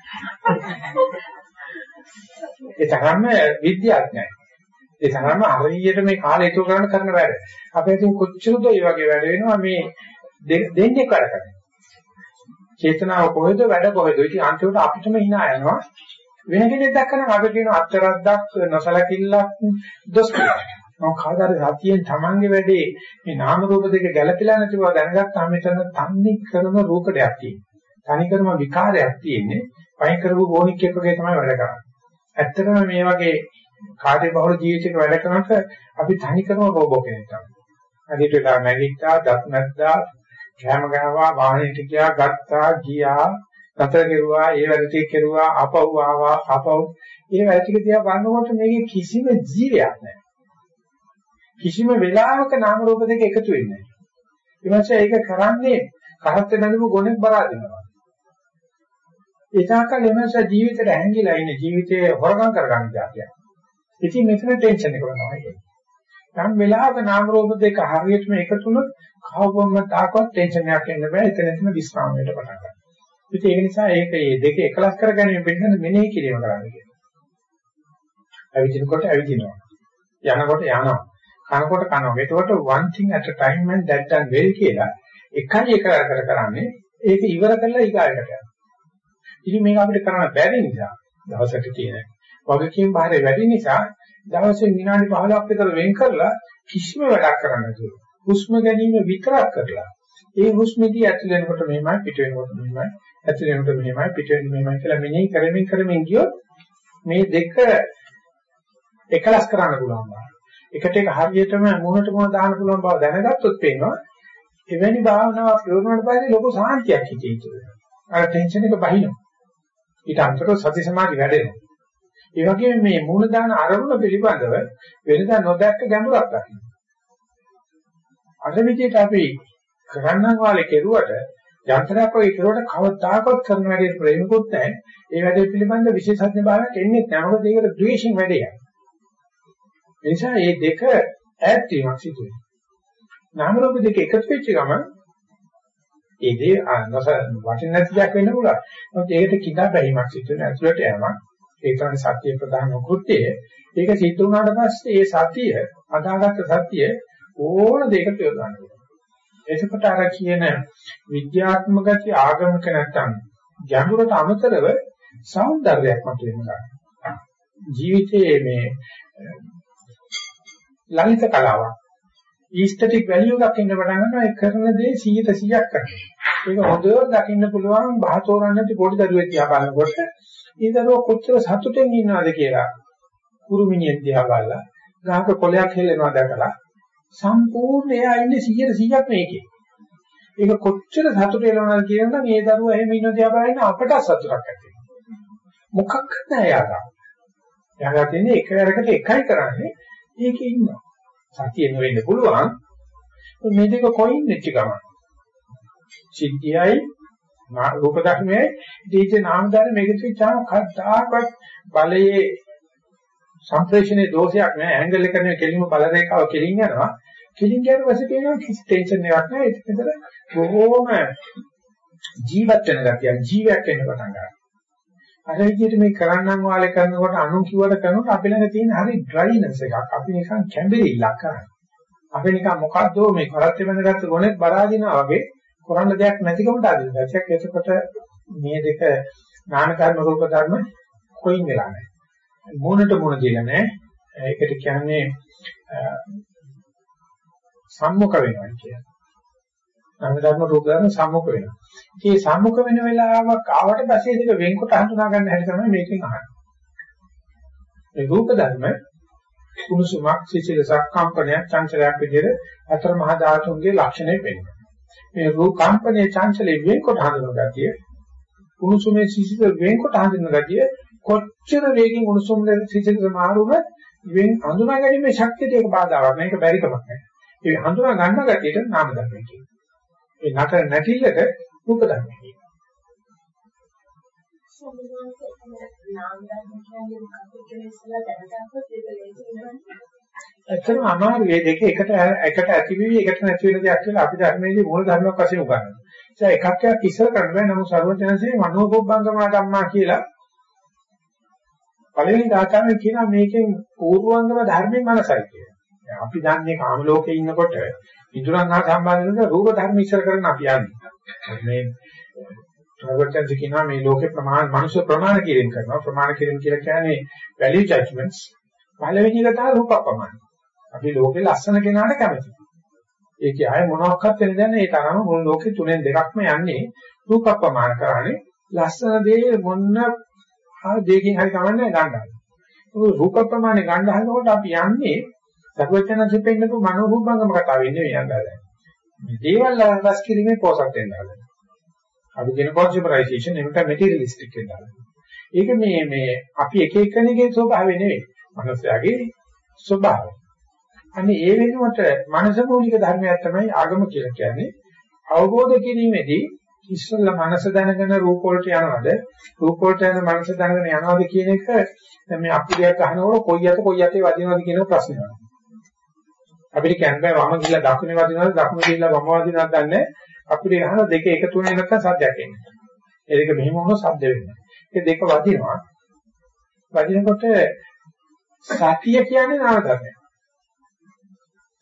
ඒ තරම්ම විද්‍යාඥයි. ඒ තරම්ම හරියට මේ කාලය ඉතුරු කරන්න කරන වැඩ. අපේ ඉතින් කොච්චරද මේ වගේ වැඩ වෙනවා මේ දෙන්නේ වැඩ කරන්නේ. චේතනාව කොහෙද වැඩ කොහෙද? ඉතින් අන්තිමට අපිටම hina යනවා. වෙන කෙනෙක් දැක්කම අපි කියන අත්තරද්දක් නොසලකිල්ලක් දොස් කියලා. මම කවදාද සතියෙන් Tamange වැඩේ මේ නාම රූප දෙක ගැළපෙලා නැති බව දැනගත්තාම මෙතන තන්නේ කරන රූපඩයක් තියෙනවා. තනි කරම විකාරයක් තියෙන්නේ. පයින් කරපු ගෝණික් එක්ක වගේ තමයි වැඩ කරන්නේ. ඇත්තටම මේ වගේ කාර්ය බහුල ජීවිතයක වැඩ කරනකොට අපි තනි කරම රෝබෝ කෙනෙක් තමයි. අදිට වෙලා නැගිට්ටා, දත් නැද්දා, කැම ගාවා, වාහනේට ගියා, ගත්තා, ගියා, නතර කෙරුවා, ඒ වැඩ ටික කෙරුවා, අපව ආවා, අපව. ඒ වැඩ ටික දිහා බලනකොට මේකේ කිසිම ජීවයක් නැහැ. කිසිම වෙලාවක නාම රූප දෙක එකතු වෙන්නේ නැහැ. ඊමණසේ ඒක කරන්නේ කරත් බැඳපු ගොනෙක් බලා දෙනවා. ඒසාකල් එමස ජීවිතේට ඇංගිලා ඉන්නේ ජීවිතේ හොරගම් කරගන්න જાතියක්. ඉතින් මෙතන ටෙන්ෂන් එක වෙනවා. නම් වෙලාවක නාම රූප දෙක හරියටම එකතු වුණොත් කවවම තාකවත් ටෙන්ෂන් එකක් එන්න බෑ. එතන එතන විස්රාමයට පටන් ගන්නවා. ඉතින් ඒක නිසා ඒක මේ දෙක එකලස් කර ගැනීම පිළිබඳ මෙනෙහි කිරීම කරන්න කියනවා. ඇවිදිනකොට ඇවිදිනවා. යනකොට යනවා. කනකොට කනවා. එතකොට one thing at a time and that done well කියලා එකයි එක කර කරන්නේ ඒක ඉවර කරලා ඊගායකට යනවා. ඉතින් මේක අපිට කරන්න බැරි නිසා දවසට තියෙන වගකීම් භාරය වැඩි නිසා දවසේ විනාඩි 15ක් විතර වෙන් කරලා කිසිම වැඩක් කරන්න නැතුව හුස්ම ගැනීම විතරක් කරලා ඒ හුස්මෙදී ඇතුල් වෙනකොට මෙහෙමයි පිට වෙනකොට මෙහෙමයි ඇතුල් වෙනකොට මෙහෙමයි පිට වෙනකොට මෙහෙමයි කියලා මෙනෙහි කරමින් කරමින් ගියොත් මේ දෙක එකලස් කරන්න පුළුවන් බව. එකට එක හරියටම මොනට මොන දාන්න පුළුවන් බව දැනගත්තොත් පේනවා එවැනි භාවනාවක් ප්‍රයෝජනවට පස්සේ ලොකු සාන්තියක් හිතේ ඉතුරු අර ටෙන්ෂන් එක බහිනවා. ඊට අන්තරව සති සමාධි වැඩෙනවා. ඒ වගේම මේ මූල දාන අරමුණ පිළිබඳව වෙනදා නොදැක්ක ගැඹුරක් දකින්න. අද විදිහට අපි කරන්නන් වාලේ කෙරුවට යන්ත්‍රයක් වගේ කෙරුවට කවදාකවත් කරන වැඩේ ප්‍රේමකුත් නැහැ. ඒ වැඩේ පිළිබඳ විශේෂඥ භාවයක් එන්නේ නැහැ. මොකද ඒකට ද්වේෂින් වැඩේ යනවා. ඒ නිසා මේ දෙක ඈත් වීමක් සිදු වෙනවා. නාම රූප දෙක එකතු වෙච්ච ගමන් ඒ දේ අනස වටින නැති දෙයක් වෙන්න පුළුවන්. නමුත් ඒකට කිඳා බැහිමක් සිදු වෙන ඇතුළට යෑමක්. ඒ තමයි සත්‍ය ප්‍රධාන කෘත්‍යය. ඒක සිද්ධ වුණාට පස්සේ ඒ සතිය අදාගත් සතිය ඕන දෙයකට යොදවන්න පුළුවන්. එතකොට අර කියන විද්‍යාත්මක ගති ආගමික නැත්තම් ගැඹුරට අමතරව సౌందර්යයක් මත වෙනවා. ජීවිතයේ මේ ලලිත කලාවක්. ඊස්තටික් වැලියු එකක් ඉන්න පටන් ගන්නවා. ඒ කරන දේ 100ට 100ක් කරනවා. ඒක හොඳට දකින්න පුළුවන් බහතෝරන්න නැති පොඩි දරුවෙක් දිහා බලනකොට ඒ දරුවා කොච්චර සතුටෙන් ඉන්නවද කියලා? කුරුමිනියක් දිහා බලලා ගහක කොලයක් හෙලනවා දැකලා සම්පූර්ණ එයා ඉන්නේ 100ට 100ක් මේකේ. ඒක කොච්චර සතුට වෙනවද කියනනම් මේ දරුවා එහෙම ඉන්න දිහා බලන අපට සතුටක් ඇති වෙනවා. මොකක්ද එයාට? එයාට තියෙන්නේ එක වැඩකට එකයි කරන්නේ ඒකේ ඉන්නවා. සතිය නෙවෙන්න පුළුවන්. මේ දෙක කොයින් වෙච්ච ගමන්. සිද්ධියයි රූප ධර්මයයි දීචේ නාම ධර්ම මේක තියාම කද්දාකත් බලයේ සම්ප්‍රේෂණයේ දෝෂයක් නෑ ඇන්ගල් එක නෙවෙයි කෙලින්ම බල රේඛාව කෙලින් යනවා කෙලින් යන පස්සේ කියනවා කිසි ටෙන්ෂන් එකක් නෑ ඒක විතර බොහෝම ජීවත් වෙන ගතිය ජීවයක් වෙන්න පටන් ගන්නවා අර විදිහට මේ කරන්නම් වාලේ කරනකොට අනු කිව්වට කරනකොට අපි ළඟ තියෙන හරි ඩ්‍රයිනස් එකක්. අපි නිකන් කැඹිරිල්ලක් කරන්නේ. අපි නිකන් මොකද්ද මේ කරත් බඳගත්ත ගොනෙක් බලාදිනා වගේ කරන්න දෙයක් නැතිකමට ආදින දැක්ක එතකොට මේ දෙක නාන කර්ම රූප ධර්ම කොයින් වෙලා නැහැ. මොනට මොන දෙයක් නැහැ. ඒකට කියන්නේ සම්මුඛ වෙනවා කියන්නේ. නාම ධර්ම රූප ධර්ම සම්මුඛ වෙනවා. මේ සම්මුඛ වෙන වෙලාවක් ආවට පස්සේ ඒක වෙන්කොට හඳුනා ගන්න හැටි තමයි මේකෙන් අහන්නේ. මේ රූප ධර්ම කුණුසුමක් සිසිලසක් කම්පනයක් චංචලයක් විදිහට අතර මහා ධාතුන්ගේ ලක්ෂණය වෙනවා. මේ රූප කම්පනයේ චංචලයේ වෙන්කොට හඳුනා ගතිය කුණුසුමේ සිසිල වෙන්කොට හඳුනා ගතිය කොච්චර වේගෙන් කුණුසුම සිසිල මාරුම වෙන් හඳුනා ගැනීමේ ශක්තියට ඒක බාධාවක් නෑ ඒක බැරි කමක් නෑ. ඒ හඳුනා ගන්න ගතියට නාම ධර්ම කියනවා. ඒ නතර නැටිල්ලට රූප ධර්ම කියනවා. ඇත්තටම අමාරු මේ දෙක එකට එකට ඇති වෙවි එකට නැති වෙන දෙයක් කියලා අපි ධර්මයේදී මූල ධර්මයක් වශයෙන් උගන්වනවා. ඒ එකක් එකක් ඉස්සර කරන්න බෑ නමුත් සර්වඥාන්සේ මනෝපොබ්බංගම ධම්මා කියලා පළවෙනි ගාථාවෙන් කියනවා මේකෙන් පූර්වංගම ධර්මයෙන් මනසයි කියලා. අපි දන්නේ කාම ලෝකේ ඉන්නකොට ඉදurang හා සම්බන්ධ වෙන රූප ධර්ම ඉස්සර කරන අපි යන්නේ. මේ ප්‍රවචන කියනවා මේ ලෝකේ ප්‍රමාණ මනුෂ්‍ය ප්‍රමාණ කිරීම කරනවා. ප්‍රමාණ කිරීම කියලා කියන්නේ value judgments. පළවෙනි එක තමයි රූප ප්‍රමාණ. අපි ලෝකේ ලස්සන කෙනාට කැමතියි. ඒකේ ආය මොනවාක්වත් වෙන දැන ඒ තරම මොන ලෝකේ තුනෙන් දෙකක්ම යන්නේ රූප ප්‍රමාණ කරන්නේ ලස්සන දේ මොන්න දෙකකින් හරි කවන්නේ ගන්නවා. රූප ප්‍රමාණය ගන්න හදනකොට අපි යන්නේ සර්වචන සිපෙන්නතු මනෝභූපංගම කතාව වෙන්නේ මේ යනවා. මේ දේවල් රස කිරීමේ පොසත් වෙනවා. අපි කියන කොන්සියුමරයිසේෂන් එකට මෙටීරියලිස්ටික් වෙනවා. ඒක මේ මේ අපි එක එකකෙනෙකුගේ ස්වභාවය නෙවෙයි. මනුස්සයාගේ ස්වභාවය. අනේ ඒ වෙනුවට මනස මූලික ධර්මයක් තමයි ආගම කියලා කියන්නේ. අවබෝධ කිරීමේදී ඉස්සෙල්ලා මනස දැනගෙන රූප වලට යනවද රූප වලට යන මනස දැනගෙන යනවද කියන එක මේ අපිරියක් අහනකොට කොයි අත කොයි අතේ වදිනවද කියන ප්‍රශ්නේ අපිට කියන්නේ වම ගිහිල්ලා දකුණේ වදිනවද දකුණේ ගිහිල්ලා වම වදිනවද දන්නේ අපිට අහන දෙක එකතු වෙන්නේ නැත්නම් සද්දයක් එන්නේ. ඒ දෙක මෙහෙම වුණොත් සද්ද වෙන්නේ. ඒ දෙක වදිනවා. වදිනකොට සතිය කියන්නේ නාම ධර්මයක්.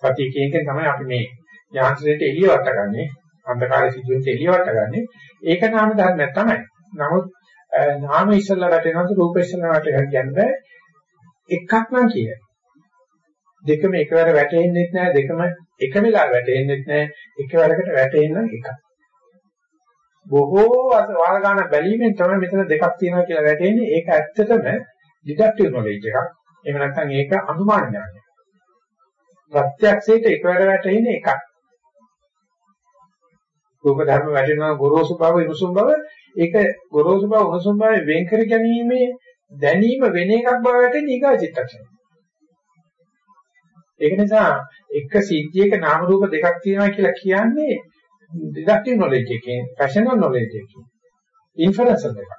සතිය කියන තමයි අපි මේ යාන්ත්‍රණයට එළිය වටගන්නේ. අන්ධකාරයේ සිදුවෙච්ච එළිය වටගන්නේ. ඒක නාම ධර්මයක් තමයි. නමුත් නාම ඉස්සල්ලා වැටෙනවද රූප ඉස්සල්ලා වැටෙනවා කියන්නේ එකක් නම් කියන්නේ. දෙකම එකවර වැටෙන්නේ නැහැ දෙකම එක වෙලාව වැටෙන්නේ නැහැ එකවරකට වැටෙන්න එකක්. බොහෝ වාර ගන්න බැලීමෙන් තමයි මෙතන දෙකක් තියෙනවා කියලා වැටෙන්නේ. ඒක ඇත්තටම ඩිඩක්ටිව් නොලෙජ් එකක්. එහෙම නැත්නම් ඒක අනුමාන ඥානය. ප්‍රත්‍යක්ෂයට එකවර වැටෙන්නේ එකක්. රූප ධර්ම වැටෙනවා ගොරෝසු බව ඉනුසුම් බව ඒක ගොරෝසු බව උණුසුම් බව වෙන් කර ගැනීමේ දැනීම වෙන එකක් බව වැටෙන ඊගා චිත්තක්ෂණ. ඒක නිසා එක සිද්ධියක නාම රූප දෙකක් තියෙනවා කියලා කියන්නේ ඩිඩක්ටිව් නොලෙජ් එකකින් ෆැෂනල් නොලෙජ් එකකින් ඉන්ෆරන්ස් එකක්.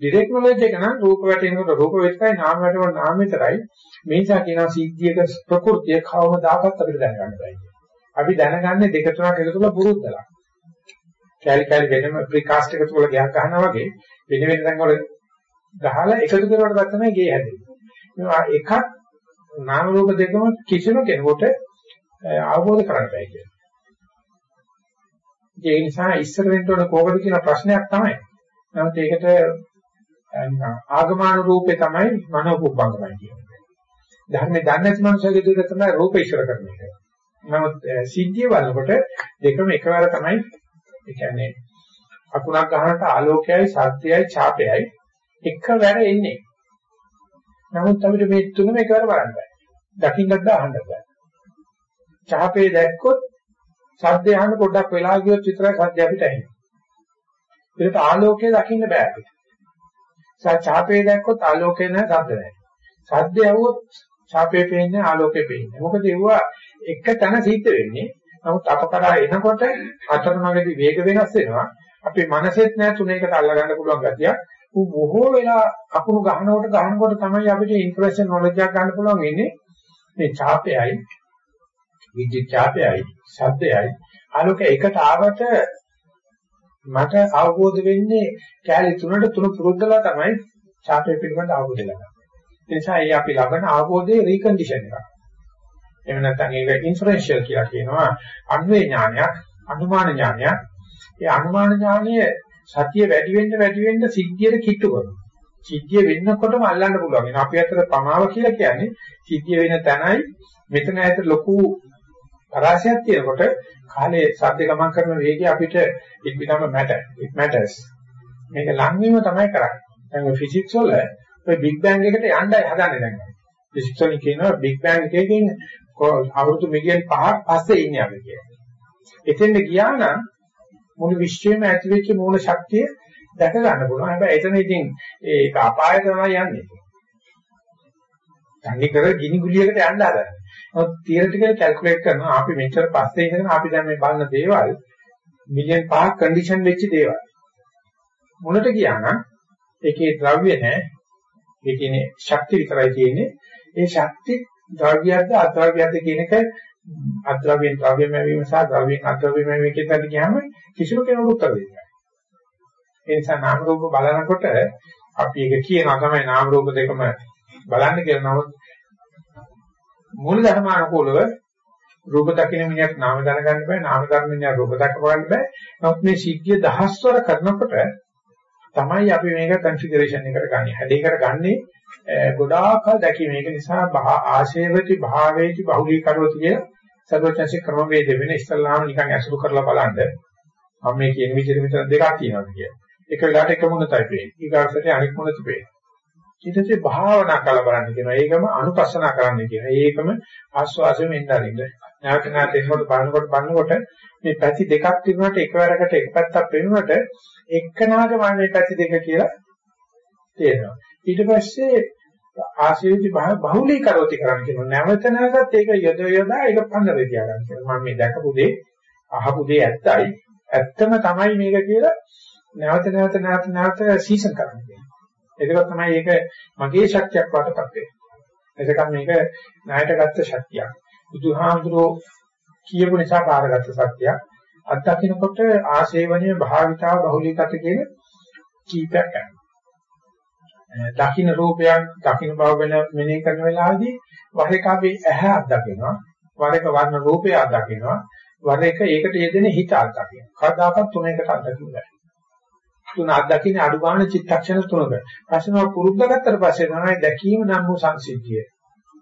ඩිරෙක්ට් නොලෙජ් එක නම් රූප වැටෙනකොට රූප විතරයි නාම වැටෙනකොට නාම විතරයි මේ නිසා කියනවා සිද්ධියක ප්‍රകൃතිය කවමදාකවත් අපිට දැනගන්න බෑ අපි දැනගන්නේ දෙක තුනක් එකතු කරලා පුරුද්දලා. කැලි කැලි වෙනම ප්‍රිකාස්ට් එකතු කරලා ගයක් ගන්නවා වගේ වෙන වෙන තැන් වල ගහලා එකතු කරුවට පස්සේ තමයි ගේ හැදෙන්නේ. මේවා එකක් නාම රූප දෙකම කිසිම කෙනෙකුට අවබෝධ කරගන්න බෑ කියන්නේ. ඒ නිසා ඉස්සර වෙන්න ඕන කොහොමද කියන ප්‍රශ්නයක් තමයි. නමුත් ඒකට ආගමන රූපේ තමයි මනෝපුබ්බංගමයි කියන්නේ. ධර්මයේ දන්නේ නැති මනුස්සයෙකුගේ දුර තමයි රූප ඉස්සර කරන එක. නමුත් සිද්ධිය බලනකොට දෙකම එකවර තමයි ඒ කියන්නේ අකුණක් ගන්නට ආලෝකයයි සත්‍යයයි ඡාපයයි එකවර එන්නේ. නමුත් අපිට මේ තුනම එකවර බලන්න බෑ. දකින්නත් අහන්නත් බෑ. ඡාපේ දැක්කොත් සද්ද අහන්න පොඩ්ඩක් වෙලා ගියොත් විතරයි සද්ද අපිට ඇහෙන්නේ. ඒකට ආලෝකය දකින්න බෑ අපිට. ඡාපේ දැක්කොත් ආලෝකේ නැහැ සද්ද නැහැ. සද්ද ඇහුවොත් ඡාපේ පේන්නේ ආලෝකේ පේන්නේ. මොකද ඒවා එක තැන සිද්ධ වෙන්නේ. නමුත් අප කරා එනකොට අතරමඟදී වේග වෙනස් වෙනවා. අපේ මනසෙත් නෑ තුනේකට අල්ලගන්න පුළුවන් ගතියක්. ඌ බොහෝ වෙලා අකුණු ගහනකොට ගහනකොට තමයි අපිට ඉන්ෆර්මේෂන් නොලෙජ් එකක් ගන්න පුළුවන් වෙන්නේ. මේ ඡාපයයි විද්‍යුත් ඡාපයයි ශබ්දයයි ආලෝක එකට ආවට මට අවබෝධ වෙන්නේ කැලේ තුනට තුන පුරුද්දලා තමයි ඡාපය පිළිබඳ අවබෝධ කරගන්නේ. ඒ නිසා ඒ අපි ලබන අවබෝධයේ රීකන්ඩිෂන් එකක්. එහෙම නැත්නම් ඒක ඉන්ෆරෙන්ෂියල් කියලා කියනවා අන්වේ ඥානයක් අනුමාන ඥානයක්. ඒ අනුමාන ඥානය සතිය වැඩි වෙන්න වැඩි වෙන්න සිද්ධියට කිට්ටු කරනවා. සිද්ධිය වෙන්නකොටම අල්ලන්න පුළුවන්. එහෙනම් අපි අතර පමාව කියලා කියන්නේ සිද්ධිය වෙන තැනයි මෙතන ඇත ලොකු පරාසයක් තියෙනකොට කාලේ සද්ද ගමන් කරන වේගය අපිට it become a matter it matters මේක ලංවීම තමයි කරන්නේ දැන් ඔය ෆිසික්ස් වල ඔය බිග් බෑන් එකට යන්නයි හදන්නේ දැන් ෆිසික්ස් වලින් කියනවා බිග් බෑන් එකකින් අවුරුදු මිලියන් 5ක් පස්සේ ඉන්නේ අපි කියලා. එතෙන්ද ගියා නම් මුළු විශ්වයේම ඇතිවෙච්ච මූල ශක්තිය දැක ගන්න පුළුවන්. හැබැයි එතන ඉතින් ඒක අපාය තමයි යන්නේ. තනි කර ගිනි ගුලියකට යන්න හදන්නේ. නමුත් තියරිටිකල් කැල්කියුලේට් කරනවා අපි මෙච්චර පස්සේ ඉඳගෙන අපි දැන් මේ බලන දේවල් මිලියන් 5ක් කන්ඩිෂන් වෙච්ච දේවල්. මොනට ගියා නම් ඒකේ ද්‍රව්‍ය නැහැ. ඒ කියන්නේ ශක්තිය විතරයි තියෙන්නේ. ඒ ශක්ති ද්‍රව්‍යයක්ද අද්‍රව්‍යයක්ද කියන එක අද්‍රව්‍යෙන් ද්‍රව්‍යමය වීම සහ ද්‍රව්‍යෙන් අද්‍රව්‍යමය වීම කියන ගියාම කිසිම කෙනෙකුට උත්තර දෙන්නේ නැහැ. ඒ නිසා නාම රූප බලනකොට අපි ඒක කියනවා තමයි නාම රූප දෙකම බලන්න කියලා. නමුත් මූල ධර්මානුකූලව රූප දකින්න මිනිහට නාම දැනගන්න බෑ නාම ධර්ම මිනිහට රූප දක්ව ගන්න බෑ නමුත් මේ සිද්ධිය දහස්වර කරනකොට තමයි අපි මේක කන්ෆිගරේෂන් එකට ගන්නේ හැඩයකට ගන්නේ ගොඩාක් දැකීම. මේක නිසා ආශේවති භාවේති බහුලීකරවති කිය සර්වචන්සේ ක්‍රම වේද වෙන ඉස්සල්ලාම නිකන් ඇසුරු කරලා බලන්න. මම මේ කියන විදිහට මෙතන දෙකක් තියෙනවා කියලා. එක වෙලාවට එක මොනතයි පේන්නේ. ඊගාසට අනෙක් මොනත පේන්නේ ඊට පස්සේ භාවනා කරලා බලන්න කියනවා. ඒකම අනුපස්සනා කරන්න කියනවා. ඒකම ආස්වාසයෙන් එන්න අරින්න. නැවත නැවත එනකොට බලනකොට බලනකොට මේ පැති දෙකක් තිබුණාට එකවරකට එක පැත්තක් පේනකොට එක්කනාගේ මම මේ පැති දෙක කියලා තේරෙනවා. ඊට පස්සේ ආශීර්වාදි බහුලීකරෝති කරන්න කියනවා. නැවත නැවතත් ඒක යොද යොදා ඒක පන්නරේ තියාගන්න කියනවා. මම මේ දැකපු දේ අහපු දේ ඇත්තයි. ඇත්තම තමයි මේක කියලා නැවත නැවත නැවත නැවත සීසන් කරන්න කියනවා. ඒක තමයි ඒක මගේ ශක්තියක් වටපත් වෙන්නේ. එතකම් මේක ණයට ගත්ත ශක්තියක්. බුදුහාමුදුරෝ කියපු නිසා බාරගත්ත සත්‍යයක්. අත්දකින්නකොට ආශේවනීය භාවිතාව බහුලීකත කියන කීපයක් ගන්නවා. දකින්න රූපයක් දකින්න බව වෙන මෙනෙහි කරන වෙලාවේදී වර එක අපි ඇහැ අත්දකිනවා. වර එක වර්ණ රූපය අත්දකිනවා. වර එක ඒකට යෙදෙන හිත අත්දකිනවා. කවදාකවත් තුනකට අත්දකින්න බෑ. තුන අත්දකින්න අඩු ගන්න චිත්තක්ෂණ තුනක. ප්‍රශ්නව පුරුද්ද ගත්තට පස්සේ තමයි දැකීම නම් වූ සංසිද්ධිය.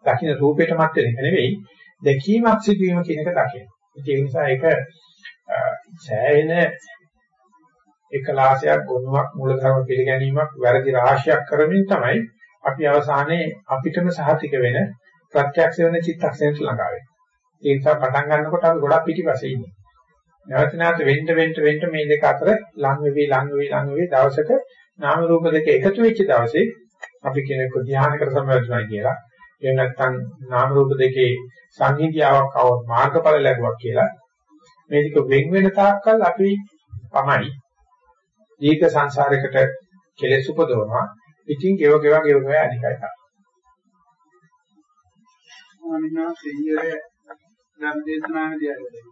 දකින්න රූපේට මත් වෙන එක නෙවෙයි දැකීමක් සිදුවීම කියන එක දකින්න. ඒ නිසා ඒක සෑහෙන එකලාසයක් ගොනුවක් මූලධර්ම පිළිගැනීමක් වැරදි රාශියක් කරමින් තමයි අපි අවසානයේ අපිටම සහතික වෙන ප්‍රත්‍යක්ෂ වෙන චිත්තක්ෂණයට ළඟා වෙන්නේ. ඒ නිසා පටන් ගන්නකොට අපි ගොඩක් පිටිපස්සේ ඉන්නේ. නැවත නැවත වෙන්න වෙන්න වෙන්න මේ දෙක අතර ලං වෙවි ලං වෙවි ලං වෙවි දවසක නාම රූප දෙක එකතු වෙච්ච දවසේ අපි කෙනෙක් ධ්‍යාන කර සම්බන්ධයි කියලා. එහෙම නැත්නම් නාම රූප දෙකේ සංහිඳියාවක් આવොත් මාර්ගඵල ලැබුවක් කියලා මේ ටික වෙන් වෙන තාක්කල් අපි තමයි දීර්ඝ සංසාරයකට කෙලෙස් උපදවනවා ඉතින් ගෙව ගෙව ගෙව ගෙව අනිකයි තමයි ස්වාමීනා සිහියේ ධර්ම දේශනාවේදී අරගෙන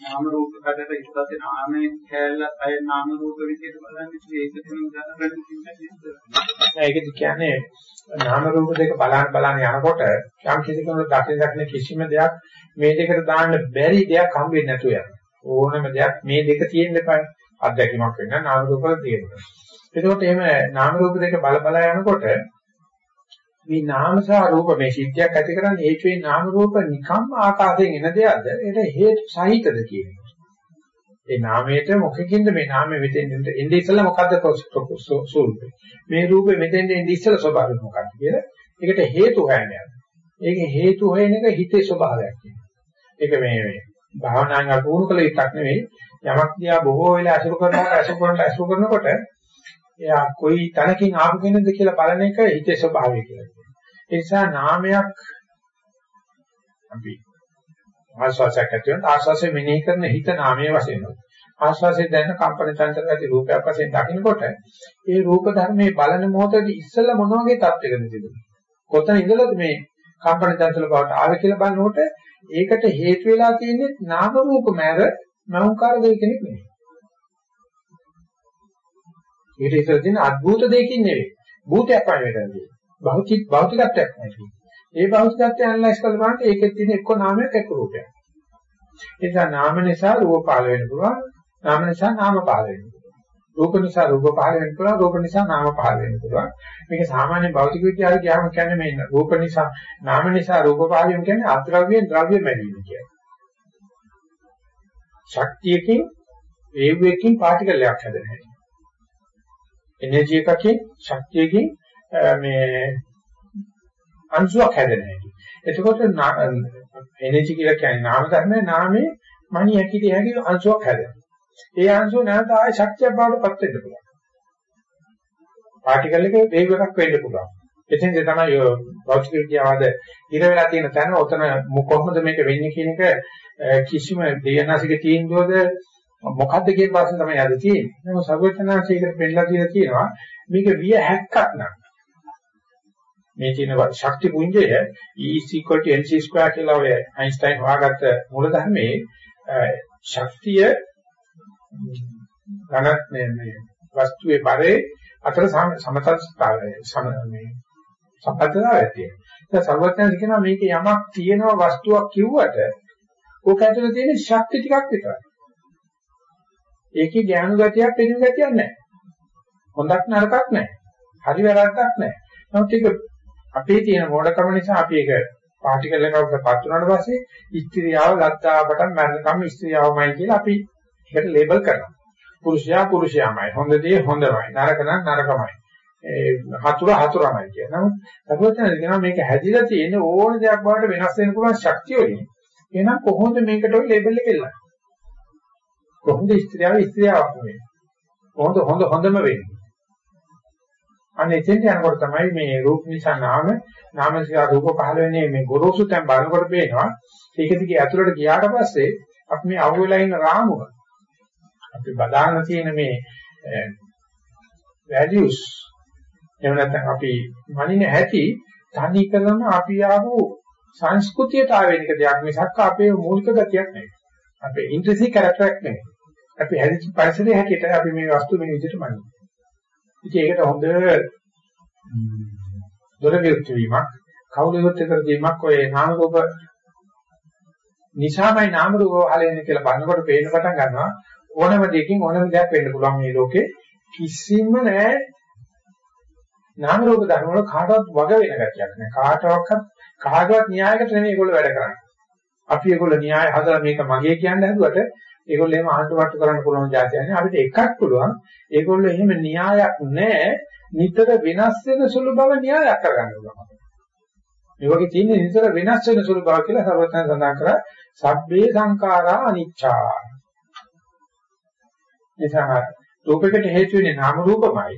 නාම රූප කඩට ඉස්සත් නාමයේ කැලල අය නාම රූප විදිහට බලන්නේ ඒක තමයි උදාහරණ දෙන්න ඒකද කියන්නේ නාම රූප දෙක බලන බලන යනකොට යම් කිසි කෙනෙකුට දකින දකින කිසිම දෙයක් මේ දෙකට දාන්න බැරි දෙයක් හම්බෙන්නේ නැතුව යනවා. ඕනම දෙයක් මේ දෙක තියෙන්න එපා. අත්දැකීමක් වෙන්න නාම රූප වල තියෙනවා. එතකොට එහෙම නාම රූප දෙක බල බල යනකොට මේ නාම සහ රූප මේ සිද්ධියක් ඇති කරන්නේ හේතුවේ නාම රූප නිකම්ම ආකාශයෙන් එන දෙයක්ද? ඒක හේතු සහිතද කියන්නේ. ඒ නාමයට මොකකින්ද මේ නාමය මෙතෙන් එන්නේ ඉස්සෙල්ලා මොකද්ද ස්වરૂපේ මේ රූපේ මෙතෙන් එන්නේ ඉස්සෙල්ලා ස්වභාවය මොකක්ද කියලා ඒකට හේතු හොයන්නේ ඒක හේතු හොයන එක හිතේ ස්වභාවයක් ඒක මේ මේ භාවනාවෙන් අනුකූල කළ එකක් නෙවෙයි යමක් දිහා බොහෝ වෙලා අසුර කරනකොට අසුර කරනකොට අසුර කරනකොට එයා කොයි තැනකින් ආපු කෙනෙක්ද කියලා බලන එක හිතේ ස්වභාවය කියලා කියනවා. ඒ නිසා නාමයක් අපි ආස්වාසයක් ඇති වෙන ආස්වාසය මෙනෙහි කරන හිත නාමයේ වශයෙන් ආස්වාසයේ දැනෙන කම්පන චංචල ඇති රූපයක් වශයෙන් දකින්නකොට ඒ රූප ධර්මයේ බලන මොහොතදී ඉස්සෙල්ලා මොන වගේ තත්යකද තිබුණේ? කොතන ඉඳලාද මේ කම්පන චංචල බවට ආවේ කියලා බලනකොට ඒකට හේතු වෙලා තියෙන්නේ නාම රූප මැර නෞකාර දෙයක් කෙනෙක් නෙවෙයි ඊට ඉස්සර තියෙන අద్భుත දෙයකින් නෙවෙයි භූතයක් වගේ වෙනවා භෞතික භෞතිකත්වයක් නෙවෙයි ඒ භෞතිකත්වය ඇනලයිස් කරලා බලනකොට ඒකෙත් තියෙන එක්ක නාමයක් එක්ක රූපයක්. ඒ නිසා නාම නිසා රූප පහළ වෙන්න පුළුවන්. නාම නිසා නාම පහළ වෙන්න පුළුවන්. රූප නිසා රූප පහළ වෙන්න පුළුවන්. රූප නිසා නාම පහළ වෙන්න පුළුවන්. මේක සාමාන්‍ය භෞතික විද්‍යාවේ කියහම කියන්නේ මේ රූප නිසා නාම නිසා රූප පහළ වෙන කියන්නේ අද්‍රව්‍යයෙන් ද්‍රව්‍ය මැදීම කියන්නේ. ශක්තියකින් වේව් එකකින් පාටිකල් එකක් හැදෙන හැටි. එනර්ජි එකකින් ශක්තියකින් මේ අංශුවක් හැදෙන හැටි. එතකොට එනර්ජි කියලා කියන්නේ නාම ධර්මයේ නාමයේ මණි ඇකිලි හැකි අංශුවක් හැදෙනවා. ඒ අංශුව නැවත ආයේ ශක්තියක් බවට පත් වෙන්න පුළුවන්. පාටිකල් එකේ වේග එකක් වෙන්න පුළුවන්. එතෙන්ද තමයි භෞතික විද්‍යාවද ඉර වෙලා තියෙන තැන ඔතන කොහොමද මේක වෙන්නේ කියන එක කිසිම දෙයනාසික තීන්දුවද මොකද්ද කියන ප්‍රශ්න තමයි අද තියෙන්නේ. නමුත් සර්වඥාන්සේකට පෙන්නලා කියලා තියෙනවා මේක විය හැක්කක් නෑ. මේ තියෙන ශක්ති පුංජය E mc2 කියලා ඔය අයින්ස්ටයින් හොයාගත්ත මූලධර්මයේ ශක්තිය ඝනත් මේ වස්තුවේ බරේ අතර සමතත්තාවය සම මේ සම්පත්තතාවය තියෙනවා. ඒක සර්වඥයන් කියනවා මේක යමක් තියෙනවා වස්තුවක් කිව්වට ඕක ඇතුලේ තියෙන ශක්ති ටිකක් විතරයි. ඒකේ ඥාන ගතියක් පිළිම ගතියක් නැහැ. හොඳක් නරකක් නැහැ. හරි වැරද්දක් නැහැ. නමුත් ඒක අපේ තියෙන මෝඩකම නිසා අපි ඒක පාටිකල් එකකට පත් වුණාට පස්සේ ස්ත්‍රියව ලද්දාපට මරණකම් ස්ත්‍රියවමයි කියලා අපි ඒකට ලේබල් කරනවා. පුරුෂයා පුරුෂයාමයි. හොඳ දේ හොඳමයි. නරක නම් නරකමයි. ඒ හතුර හතුරමයි කියන. නමුත් සර්වඥයන් කියනවා මේක හැදිලා තියෙන ඕන දෙයක් බවට වෙනස් වෙන්න පුළුවන් ශක්තිය වලින්. එහෙනම් කොහොමද මේකට ඔය ලේබල් එක එල්ලන්නේ? කොහොමද ස්ත්‍රියව ස්ත්‍රියක් වෙන්නේ? කොහොමද හොඳ හොඳම වෙන්නේ? අනේ එතෙන්ට යනකොට තමයි මේ රූප නිසා නාම නාම නිසා රූප පහළ වෙන්නේ මේ ගොරෝසු තැන් බලනකොට පේනවා. ඒක දිගේ ඇතුළට ගියාට පස්සේ අපි මේ අහුවෙලා ඉන්න රාමුව අපි බදාගෙන තියෙන මේ eh, values එහෙම නැත්නම් අපි මනින හැටි තනි කරන අපි ආපු සංස්කෘතියට ආවෙනික දෙයක් මිසක් අපේ මූලික ගතියක් නෙවෙයි. අපේ ඉන්ට්‍රින්සික් කැරක්ටරයක් නෙවෙයි. අපි හැදිච්ච පරිසරයේ හැටියට අපි මේ වස්තු මේ විදිහට මනිනවා. ඉතින් ඒකට හොඳ දොර විරුද්ධ වීමක්, කවුද විරුද්ධ කර දීමක් ඔය නාම රූප නිසාමයි නාම රූප වහලෙන්නේ කියලා බලනකොට පේන්න පටන් ගන්නවා ඕනම දෙයකින් ඕනම දෙයක් වෙන්න පුළුවන් මේ ලෝකේ කිසිම නෑ නාම රූප ධර්ම වල කාටවත් වග වෙන ගැටියක් නෑ කාටවත් කාටවත් න්‍යායකට නෙමෙයි ඒගොල්ලෝ වැඩ කරන්නේ. අපි ඒගොල්ලෝ න්‍යාය හදලා මේක මගේ කියන්න හැදුවට ඒගොල්ලෝ එහෙම ආණ්ඩුවට කරන්න පුළුවන් જાතියක් නෑ අපිට එකක් පුළුවන් ඒගොල්ලෝ එහෙම න්‍යායක් නෑ නිතර වෙනස් වෙන සුළු බව න්‍යායක් කරගන්න පුළුවන්. මේ වගේ තියෙන නිතර වෙනස් වෙන සුළු බව කියලා සර්වඥයන් සඳහන් කරා. සබ්බේ සංඛාරා අනිච්චා නිසා රූපයකට හේතු වෙන්නේ නාම රූපමයි.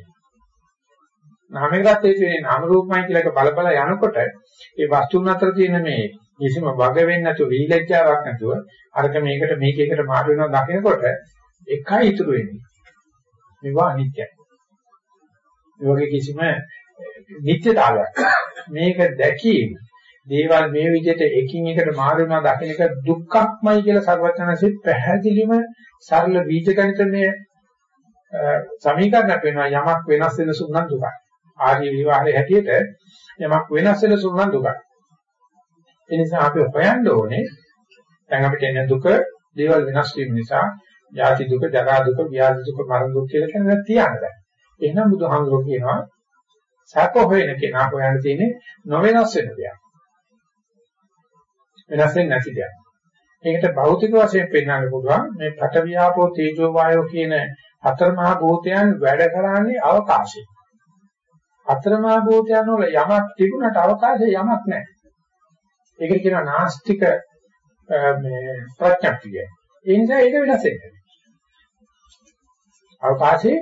නාමයකට හේතු වෙන්නේ නාම රූපමයි කියලා එක බල බල යනකොට ඒ වස්තුන් අතර තියෙන මේ කිසිම වග වෙන්නේ නැතුව විලැජ්ජාවක් නැතුව අරක මේකට මේක එකට මාරු වෙනවා දකිනකොට එකයි ඉතුරු වෙන්නේ. මේවා අනිත්‍යයි. ඒ වගේ කිසිම නිත්‍යතාවයක්. මේක දැකීම දේවල් මේ විදිහට එකින් එකට මාරු වෙනවා දකින්න එක දුක්ඛක්මයි කියලා සර්වඥාන්සේ පැහැදිලිම සරල බීජගණිතමය සමීකරණයක් වෙනවා යමක් වෙනස් වෙන සුන්නම් දුකයි. ආර්ය විවාහයේ හැටියට යමක් වෙනස් වෙන සුන්නම් දුකයි. ඒ නිසා අපි හොයන්න ඕනේ දැන් අපිට එන දුක දේවල් වෙනස් වීම නිසා ජාති දුක, ජරා දුක, ව්‍යාධි දුක, මරණ දුක කියලා කෙනෙක් තියන්න බෑ. එහෙනම් බුදුහාමුදුරුවෝ කියනවා සැප හොයන කෙනා හොයන්න තියෙන්නේ නොවෙනස් වෙන දෙයක්. වෙනස් වෙන්නේ නැති දෙයක්. ඒකට භෞතික වශයෙන් පෙන්වන්න පුළුවන් මේ පඨවියාපෝ තේජෝ වායෝ කියන හතර මහා භූතයන් වැඩ කරන්නේ අවකාශයේ. හතර මහා භූතයන් වල යමක් තිබුණාට අවකාශයේ යමක් නැහැ. ඒකට කියනවා නාස්තික මේ ප්‍රඥප්තිය. ඒ නිසා ඒක වෙනස් වෙන්නේ. අවකාශයේ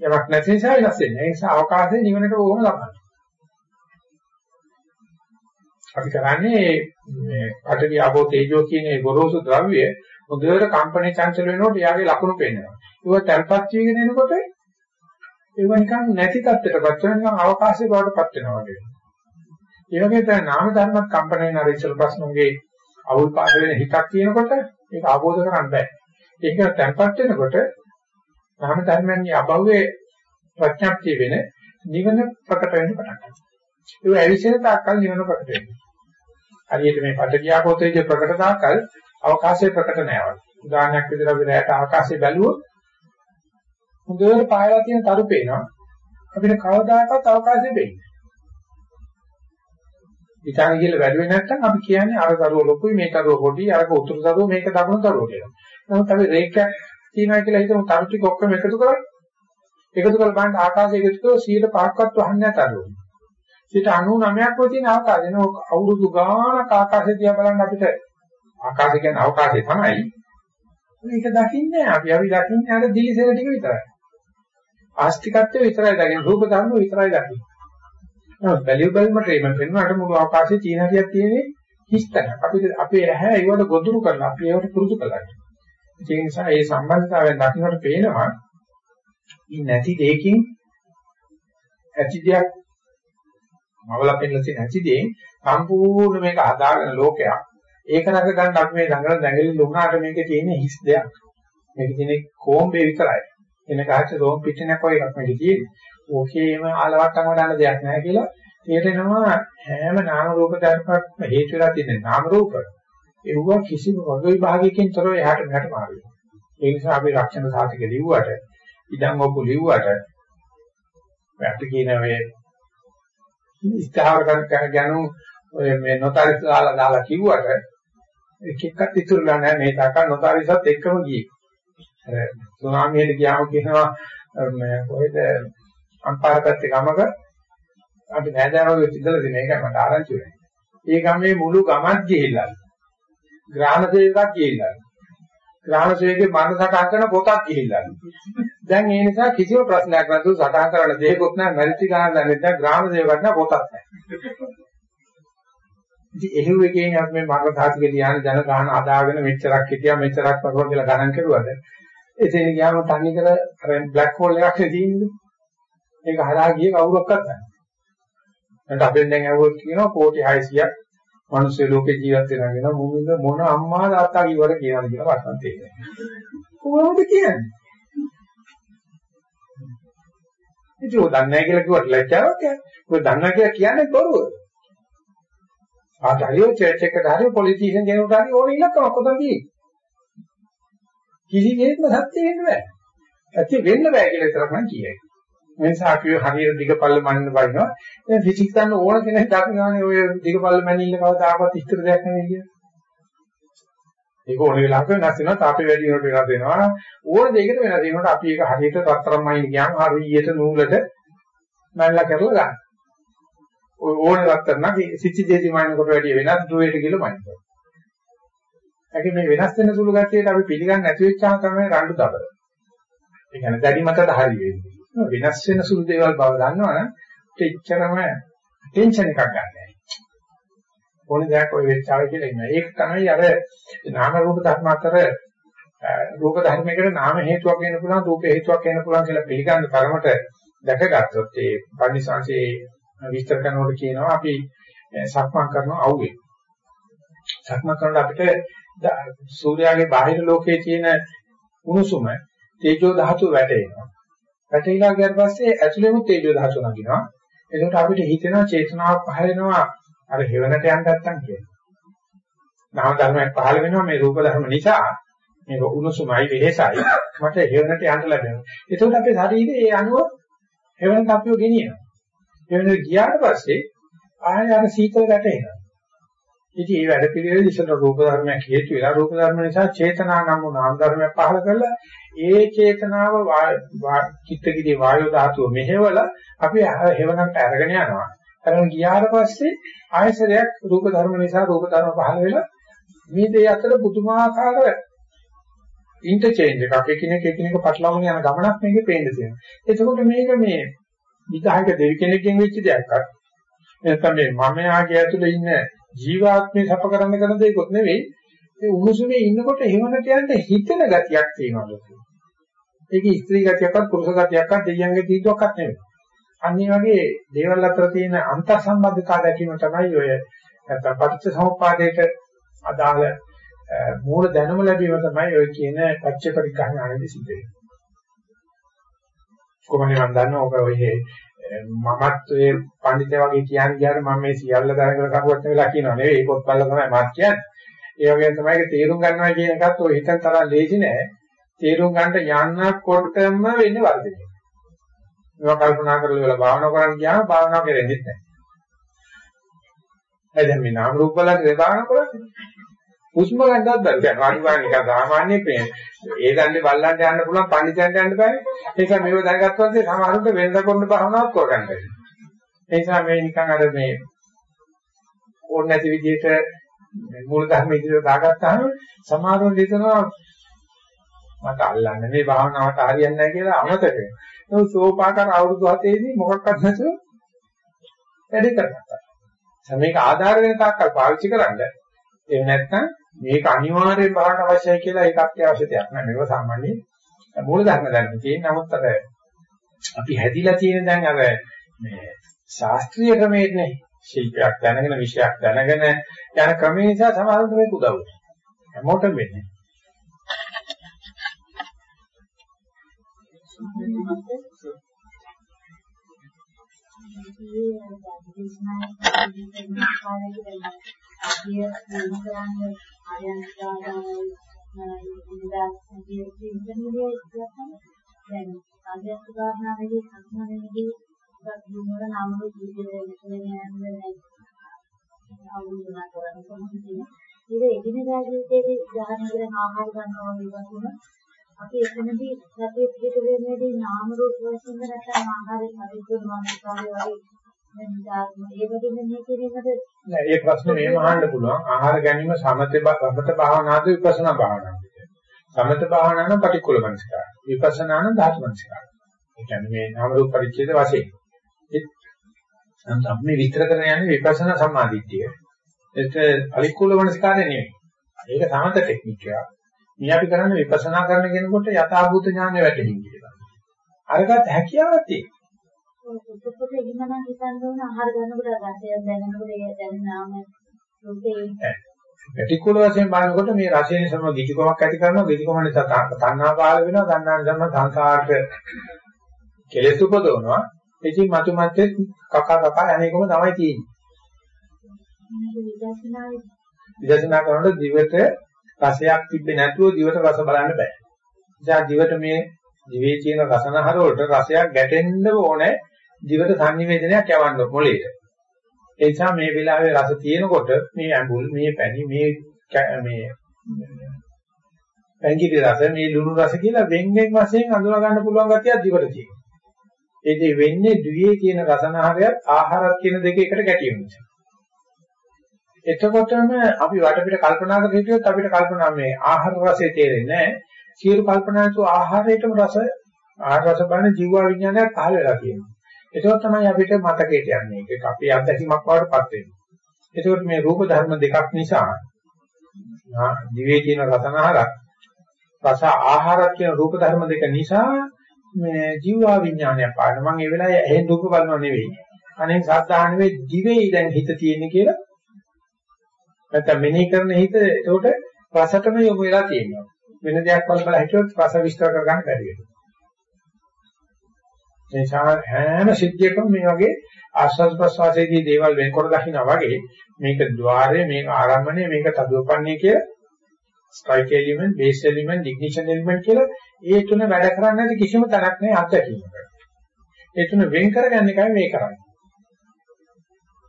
යමක් නැති නිසා වෙනස් වෙන්නේ. ඒ නිසා අවකාශයේ නිවනට ඕම ලබනවා. අපි කරන්නේ මේ පඨවි ආපෝ තේජෝ කියන ඒ ගොරෝසු ද්‍රව්‍ය හොඳට කම්පණය චංචල වෙනකොට එයාගේ ලක්ෂණ පේනවා. ඒක තැල්පත් වීගෙන එනකොට ඒව නිකන් නැති තත්ත්වයකටපත් වෙන නිකන් අවකාශයේ බවටපත් වෙනවා වගේ. ඒ වගේ තමයි නාම ධර්මත් කම්පණය වෙන අර ඉස්සල් ප්‍රශ්නෝගේ අවුල් පාඩ වෙන හිතක් කියනකොට ඒක අවබෝධ කරගන්න බෑ. ඒක තැල්පත් වෙනකොට නාම ධර්මයන්ගේ අභවයේ ප්‍රඥාප්තිය වෙන නිවන ප්‍රකට වෙන්න පටන් ගන්නවා. ඒක ඇවිසින තාක්කල් නිවන ප්‍රකට වෙනවා. හරියට මේ පටවියාපෝතේජ ප්‍රකට තාක්කල් අවකාශයේ ප්‍රකට නෑ වගේ. උදාහරණයක් විදිහට අපි රැයට ආකාශය බැලුවොත් හොඳට පායලා තියෙන තරු පේනවා. අපිට කවදාකවත් අවකාශය වෙන්නේ. විචාරණ කියලා වැඩුවේ නැත්නම් අපි කියන්නේ අර දරුව ලොකුයි මේ දරුව පොඩි අරක උතුරු දරුව මේක දකුණු දරුව කියලා. නමුත් අපි රේඛයක් තියනවා කියලා හිතමු තරු ටික ඔක්කොම එකතු කරලා එකතු කරලා බලන්න ආකාශය එකතු කරලා 105ක්වත් වහන්නේ නැහැ දරුවෝ. 99ක්ම තියෙන ආකාශය නේ අවුරුදු ගානක් ආකාශය දිහා බලන්න අපිට ආකාශය කියන්නේ අවකාශය තමයි. මේක දකින්නේ අපි අපි දකින්නේ අර දීසෙල ටික විතරයි. ආස්තිකත්වය විතරයි දකින්නේ රූප ධර්ම විතරයි දකින්නේ. නමුත් බැලිය බැලමට මේ පෙන්වන්නට මුළු අවකාශයේ තියෙන හරියක් තියෙන්නේ හිස්තන. අපි අපේ ඇහැ ඒවට ගොදුරු කරලා අපි ඒවට පුරුදු කළා. ඒ නිසා මේ සම්බන්ධතාවයෙන් දකින්නට පේනවා මේ නැති දෙයකින් ඇති දෙයක් මවලා පෙන්නලා තියෙන ඇති දෙයෙන් සම්පූර්ණ මේක හදාගෙන ලෝකයක් ඒක රැක ගන්න අපි මේ ළඟට දැඟලි ලුණාට මේකේ තියෙන හිස් දෙයක්. මේකේ තියෙන කොම්බේ විතරයි. එන කාච්ච රෝම් පිටිනක් වගේ එකක් මේකේ තියෙන්නේ. ඕකේම ආලවට්ටම් වඩන්න දෙයක් නැහැ කියලා තේරෙනවා හැම නාම රූප ධර්මයක්ම හේතු වෙලා තියෙන නාම රූප ඒව කිසිම වග විභාගයකින් තොරව එහාට මෙහාට මාරු වෙනවා. ඒ නිසා අපි රක්ෂණ සාතික ලිව්වට ඉදන් ඔප්පු ලිව්වට අපිට කියන මේ ඉස්තාවර කරන ගණු ඔය මේ නොතරිස් දාලා දාලා කිව්වට එක එකක් ඉතුරුලා නැහැ මේ තාක නොතරිසත් එක්කම ගියේ. අර සුනාමියට ගියාම කියනවා මේ කොහෙද අම්පාර පැත්තේ ගමක අපි නෑදෑයෝ ඉඳලා දින එකයි මට ආරංචි වෙන්නේ. ඒ ගමේ මුළු ගමත් ගිහිල්ලා. ග්‍රාම සේවකක් ගිහිල්ලා. ග්‍රාම සේවකේ මන සටහන් කරන පොතක් ගිහිල්ලා. දැන් ඒ නිසා කිසිම ප්‍රශ්නයක් නැතුව සටහන් කරන්න දෙයක්වත් නැහැ මැරිච්ච ගාන නැහැ දැන් ග්‍රාම සේවකක් නෑ පොතක් නැහැ. ඉතින් එහෙව් එකෙන් අපි මේ මරණ සාතික ලියන ජන ගාන අදාගෙන මෙච්චරක් හිටියා මෙච්චරක් වගේ කියලා ගණන් කරුවද එතන ගියාම තනි කර අර බ්ලැක් හෝල් එකක් තියෙන්නේ. ඒක හරහා ගියේ කවුරක්වත් නැහැ. නැත්නම් අපෙන් දැන් ඇහුවොත් කියනවා කෝටි 600ක් මිනිස්සු ලෝකේ ජීවත් වෙනවා කියන මොනද මොන අම්මා තාත්තා කිව්වට කියනවාද කියලා වටන් තේරෙන්නේ. කොහොමද කියන්නේ? ඉතින් ඔය දන්නේ නැහැ කියලා කිව්වට ලැජ්ජාවක් යන්නේ. ඔය දන්නා කියලා කියන්නේ බොරුව. ආතරියෝ චර්ච් එකට හරි පොලිටිෂියන් කෙනෙකුට හරි ඕන ඉලක්කමක් කොතනද තියෙන්නේ? කිසි කෙනෙක්ම සත්‍ය වෙන්න බෑ. ඇත්ත වෙන්න බෑ කියලා විතරක් නම් කියයි. මේ නිසා අපි හරියට දිගපල්ල මනින්න බයිනවා. දැන් ෆිසික්ස් ගන්න ඕන කෙනෙක් දකින්නවානේ ඔය දිගපල්ල මැනින්න කවදාකවත් ඉස්තර දෙයක් නෙවෙයි කියලා. ඒක ඕන වෙලාවක වෙනස් වෙනවා තාපේ වැඩි වෙනකොට වෙනස් වෙනවා ඕන දෙයකට වෙනස් වෙනකොට අපි ඒක හරියට රත්තරන් මයින් ගියාම හරියට නූලට මැල්ලා කරලා ගන්න. ඔය ඕන රත්තරන් සිච්චි දෙති මයින් කොට වැඩි වෙනස් දුවේට කියලා මයින් කරනවා. ඒක මේ වෙනස් වෙන සුළු ගැටියට අපි පිළිගන්නේ නැති වෙච්චාම තමයි රණ්ඩු දබර. ඒ කියන්නේ දැඩි මතට හරි වෙන්නේ. වෙනස් වෙන සුළු දේවල් බව දන්නවනම් එච්චරම ටෙන්ෂන් එකක් ගන්නෑ. ඕනේ දෙයක් ඔය වෙච්චාවයි කියලා ඉන්න. ඒක තමයි අර නාම රූප ධර්ම අතර රූප ධර්මයකට නාම හේතුවක් වෙන්න පුළුවන් රූප හේතුවක් වෙන්න පුළුවන් කියලා පිළිගන්න තරමට දැකගත්තොත් ඒ පරිසංශේ විස්තර කරනකොට කියනවා අපි සක්මන් කරන අවුවේ. සක්මන් කරනකොට අපිට සූර්යාගේ බාහිර ලෝකයේ තියෙන උණුසුම තේජෝ ධාතුව වැටෙනවා. වැටීලා ගියාට පස්සේ ඇතුළේම තේජෝ ධාතුව නගිනවා. එතකොට අපිට හිතෙනවා චේතනාවක් පහළ වෙනවා අර හේවණට යන්න නැත්තම් කියලා. නාම ධර්මයක් පහළ වෙනවා මේ රූප ධර්ම නිසා මේක උණුසුමයි වෙහෙසයි මට හේවණට යන්න ලැබෙනවා. එතකොට අපේ ශරීරයේ ඒ අනුව හේවණට අපිව ගෙනියනවා. හේවණට ගියාට පස්සේ ආය අර සීතල ගැටෙනවා. ඉතින් මේ වැඩ පිළිවෙල ඉස්සර රූප ධර්මයක් හේතු වෙලා රූප ධර්ම නිසා චේතනා නම් වූ නාම ධර්මයක් පහළ කරලා ඒ චේතනාව චිත්තගිරිය වායෝ ධාතුව මෙහෙवला අපි හේවනකට අරගෙන යනවා. අරගෙන ගියාට පස්සේ ආයසරයක් රූප ධර්ම නිසා රූප ධර්ම පහළ වෙලා මේ දෙය අතර පුදුමාකාර ඉන්ටර්චේන්ජ් එකක් එකිනෙක එකිනෙක පටලවාගෙන යන ගමනක් මේකේ පේන්න තියෙනවා. එතකොට මේක මේ විදායක දෙවි කෙනෙක්ගෙන් වෙච්ච දෙයක්වත් නැත්නම් මේ මම යාගේ ඇතුලේ ඉන්න ජීවාත්මේ සැප කරන්න කරන දෙයක්වත් නෙවෙයි. ඒ උණුසුමේ ඉන්නකොට එහෙමකට යන්න හිතෙන ගතියක් තියෙනවා. ඒක ස්ත්‍රී ගතියක්වත් පුරුෂ ගතියක්වත් දෙයියන්ගේ තීන්දුවක්වත් නෙවෙයි. අනිත් වගේ දේවල් අතර තියෙන අන්තර් සම්බන්ධතා දැකීම තමයි ඔය නැත්නම් පටිච්ච සමුප්පාදයට අදාළ මූල දැනුම ලැබීම තමයි ඔය කියන පච්ච පරිඥාණයදී සිද්ධ වෙන්නේ. කොහොමද මම දන්නේ ඔක ඔය මමත් ඔය පඬිතේ වගේ කියන්නේ ගියාට මම මේ සියල්ල දැනගෙන කරුවත් වෙලා කියනවා නෙවෙයි ඒක පොත් බලලා තමයි මාත් කියන්නේ. ඒ වගේ තමයි ඒක තේරුම් ගන්නවා කියන එකත් ඔය හිතන තරම් ලේසි නෑ. තේරුම් ගන්නට යන්නකොටම වෙන්නේ වර්ධනය. මේවා කල්පනා කරලා ඉවර භාවනා කරන්න ගියාම භාවනා කරෙන්නේ නැහැ. ඒ දැන් මේ නාම රූප බලන්නේ භාවනා කරන්නේ. හුස්ම ගන්නවත් බැහැ. දැන් අනිවාර්ය නිකන් සාමාන්‍ය ප්‍රේම. ඒ දන්නේ බල්ලන්ට යන්න පුළුවන් පණිතයන්ට යන්න බෑ. ඒ නිසා මේව දැනගත්තා පස්සේ සමහරුන්ට වෙනද කරන භාවනාවක් කරගන්න බැහැ. ඒ නිසා මේ නිකන් අර මේ ඕන නැති විදිහට මූල ධර්ම ඉදිරියට දාගත්තාම සමහරවල් හිතනවා මට අල්ලන්නේ මේ භාවනාවට හරියන්නේ නැහැ කියලා අමතක වෙනවා. ඒක සෝපාකාර අවුරුදු 7 දී මොකක්වත් නැතුව වැඩ කරනවා. මේක ආධාර වෙන තාක්කල් පාවිච්චි කරන්න. ඒ නැත්නම් මේක අනිවාර්යෙන් බලන්න අවශ්‍යයි කියලා ඒක අත්‍යවශ්‍ය දෙයක් නෑ. මේක සාමාන්‍ය මූල ධර්ම දැනගෙන තියෙන නමුත් අර අපි හැදිලා තියෙන දැන් අර මේ ශාස්ත්‍රීය ක්‍රමයේනේ ශිල්පයක් දැනගෙන විෂයක් දැනගෙන යන ක්‍රමය නිසා සමහරවිට මේක උදව් වෙනවා. හැමෝටම වෙන්නේ. අදිය වෙන කරන්නේ ආයන් සාදානයි ඉඳලා අදිය ඉන්ටර්නෙට් එකක් දැන් ආයන් සාදානයි සම්මානයේදී දුන්නොත් නම් විදිහේ යන්නේ අවුලුනා කරන්නේ කොහොමද ඒක එදිනදා ජීවිතයේ ගහන ආහාර ගන්නවා වගේ වතුන අපි එතනදී සතිය පිට වෙනදී නාම රූප වශයෙන් නැත්නම් ආහාරයෙන් හදිස්සිය මානසිකාරය වගේ ඒ වගේ මේ කිරීමද නෑ ඒ ප්‍රශ්නේ මෙහෙම අහන්න පුළුවන්. ආහාර ගැනීම සමත සමත භාවනාවද විපස්සනා භාවනාවද සමත භාවනාව නම් පටික්කුල මනසිකාර විපස්සනා නම් ධාතු මනසිකාර ඒ කියන්නේ මේ නාම රූප පරිච්ඡේද වශයෙන්. ඒ අපි මේ විතර කරන යන්නේ විපස්සනා සම්මාදිට්ඨිය. ඒක පටික්කුල මනසිකාරය නෙවෙයි. ඒක සමත ටෙක්නික් එකක්. මේ අපි කරන්නේ විපස්සනා කරන කෙනෙකුට යථාභූත ඥානය වැටහෙන්නේ කියලා. අරකට හැකියාවක් තියෙනවා. ඔතකොට එහෙමනම් හිතන්න ඕන ආහාර ගන්නකොට රසය දැනෙනකොට ඒ දැනෙන නාම රූපේ. පැටිකුල වශයෙන් බලනකොට මේ රසයෙන් සම ගිජුකමක් ඇති කරනවා. ගිජුකම නිසා තණ්හා පාල වෙනවා. තණ්හා නිසා සංසාරට කෙලෙස් උපදවනවා. ඉතින් මතු මැත්තේ කකා කකා අනේකම තමයි තියෙන්නේ. විදර්ශනා කරනකොට දිවට රසයක් තිබ්බේ නැතුව දිවට රස බලන්න බෑ. නිසා දිවට මේ දිවේ තියෙන රසනහර වලට රසයක් ගැටෙන්න ඕනේ. දිවට සංනිවේදනයක් යවන්න මොලේට. ඒ නිසා මේ වෙලාවේ රස තියෙනකොට මේ ඇඹුල් මේ පැණි මේ මේ පැංගිරි රස මේ ලුණු රස කියලා වෙන්ගෙන් වශයෙන් අඳුනා ගන්න පුළුවන් ගතියක් දිවට තියෙනවා. ඒ දෙ වෙන්නේ දිවේ තියෙන රසනහරයත් ආහාරත් කියන දෙක එකට ගැටීම නිසා. එතකොටම අපි වටපිට කල්පනා කර හිටියොත් අපිට කල්පනා මේ ආහාර රසය තේරෙන්නේ නැහැ. සියලු කල්පනා තු ආහාරයටම රස ආහාර රස බලන ජීව විඥානයක් පහළ වෙලා තියෙනවා. ඒකත් තමයි අපිට මතකයට යන්නේ. ඒක අපේ අත්දැකීමක් වඩපත් වෙනවා. ඒකෝට මේ රූප ධර්ම දෙකක් නිසා දිවේ තියෙන රසනහරක් රස ආහාරත් කියන රූප ධර්ම දෙක නිසා මේ ජීව විඥානයක් පාන මම ඒ වෙලාවේ ඇහෙන් රූප බලනව නෙවෙයි. අනේ සද්ධා නෙවෙයි දිවේ දැන් හිත තියෙන්නේ කියලා නැත්නම් මෙනෙහි කරන හිත ඒකට රසටම යොමු වෙලා තියෙනවා. වෙන දෙයක් බල බල හිතුවොත් රස විස්තර කරගන්න බැරි වෙනවා. ඒ සා හැම සිද්ධියකම මේ වගේ ආස්වාද ප්‍රසවාසයේදී දේවල් වෙන්කොට දකින්නා වගේ මේක ద్వාරය මේක ආරම්භණය මේක තදුවපන්නේ කිය strike element base element ignition element කියලා ඒ තුන වැඩ කරන්නේ නැති කිසිම තරක් නැහැ අත්දැකීමක. ඒ තුන වෙන් කරගන්න එකයි මේ කරන්නේ.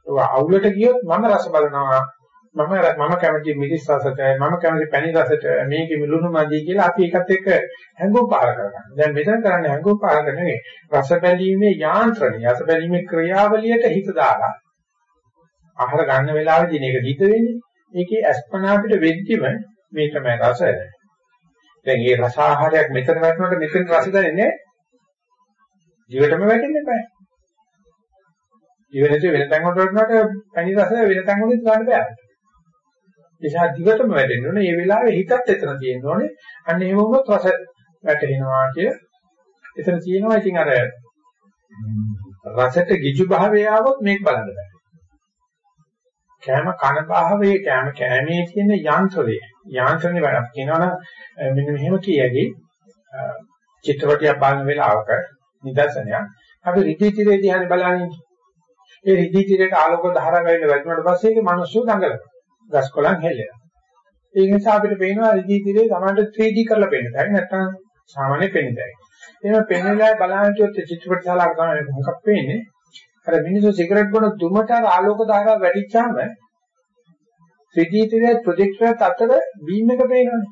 ඒවා අවුලට ගියොත් මම රස බලනවා මම මම කැමති මිරිස් රසට මම කැමති පැණි රසට මේක මිලුණු මදි කියලා අපි එකත් එක්ක හැඟුම් පහල කරගන්නවා. දැන් මෙතන කරන්නේ හැඟුම් පහල කරන නෙවෙයි. රස බැලීමේ යාන්ත්‍රණය, රස බැලීමේ ක්‍රියාවලියට හිත දාලා ආහාර ගන්න වෙලාවේදී මේක හිත වෙන්නේ. ඒකේ අස්පනා අපිට වෙද්දිම මේ තමයි රස. දැන් මේ රස ආහාරයක් මෙතන වැටුණාට මෙතන රස දැනෙන්නේ නැහැ. ජීවිතම වැටෙන්නේ නැහැ. ජීවිතේ වෙන තැන් වලට වටනකොට පැණි රස වෙන තැන් වලින් ගන්න බෑ. නිසා දිවටම වැටෙන්න ඕනේ. මේ වෙලාවේ හිතත් එතන තියෙන්න ඕනේ. අන්න එහෙම වුණොත් රස වැටෙනවා කිය. එතන තියෙනවා ඉතින් අර රසට ගිජු භාවය આવොත් මේක බලන්න බෑ. කෑම කන භාවයේ කෑම කෑමේ තියෙන යන්ත්‍රය. යාන්ත්‍රණේ වැඩක් කියනවනම් මෙන්න මෙහෙම කියකි චිත්‍රපටියක් බලන වෙලාවක නිදර්ශනයක් අපි රිදී තිරේ දිහානේ බලන්නේ. ඒ රිදී තිරේට ආලෝක ධාරාවෙන් වැටුණාට පස්සේ ඒක මිනිස්සු දඟලනවා. ගස් කොළන් හෙල්ලෙනවා. ඒ නිසා අපිට පේනවා රිදී තිරේ සමහරට 3D කරලා පේන්න බැහැ. නැත්තම් සාමාන්‍ය පේන්න බැහැ. එහෙම පෙන්නලා බලන චොත් චිත්‍රපට ශාලාවක තමයි මොකක් පේන්නේ. අර මිනිස්සු සිගරට් බොන දුමට ආලෝක ධාරාව වැඩිච්චාම 3D තිරේ ප්‍රොජෙක්ටර් අතර බීම් එක පේනවනේ.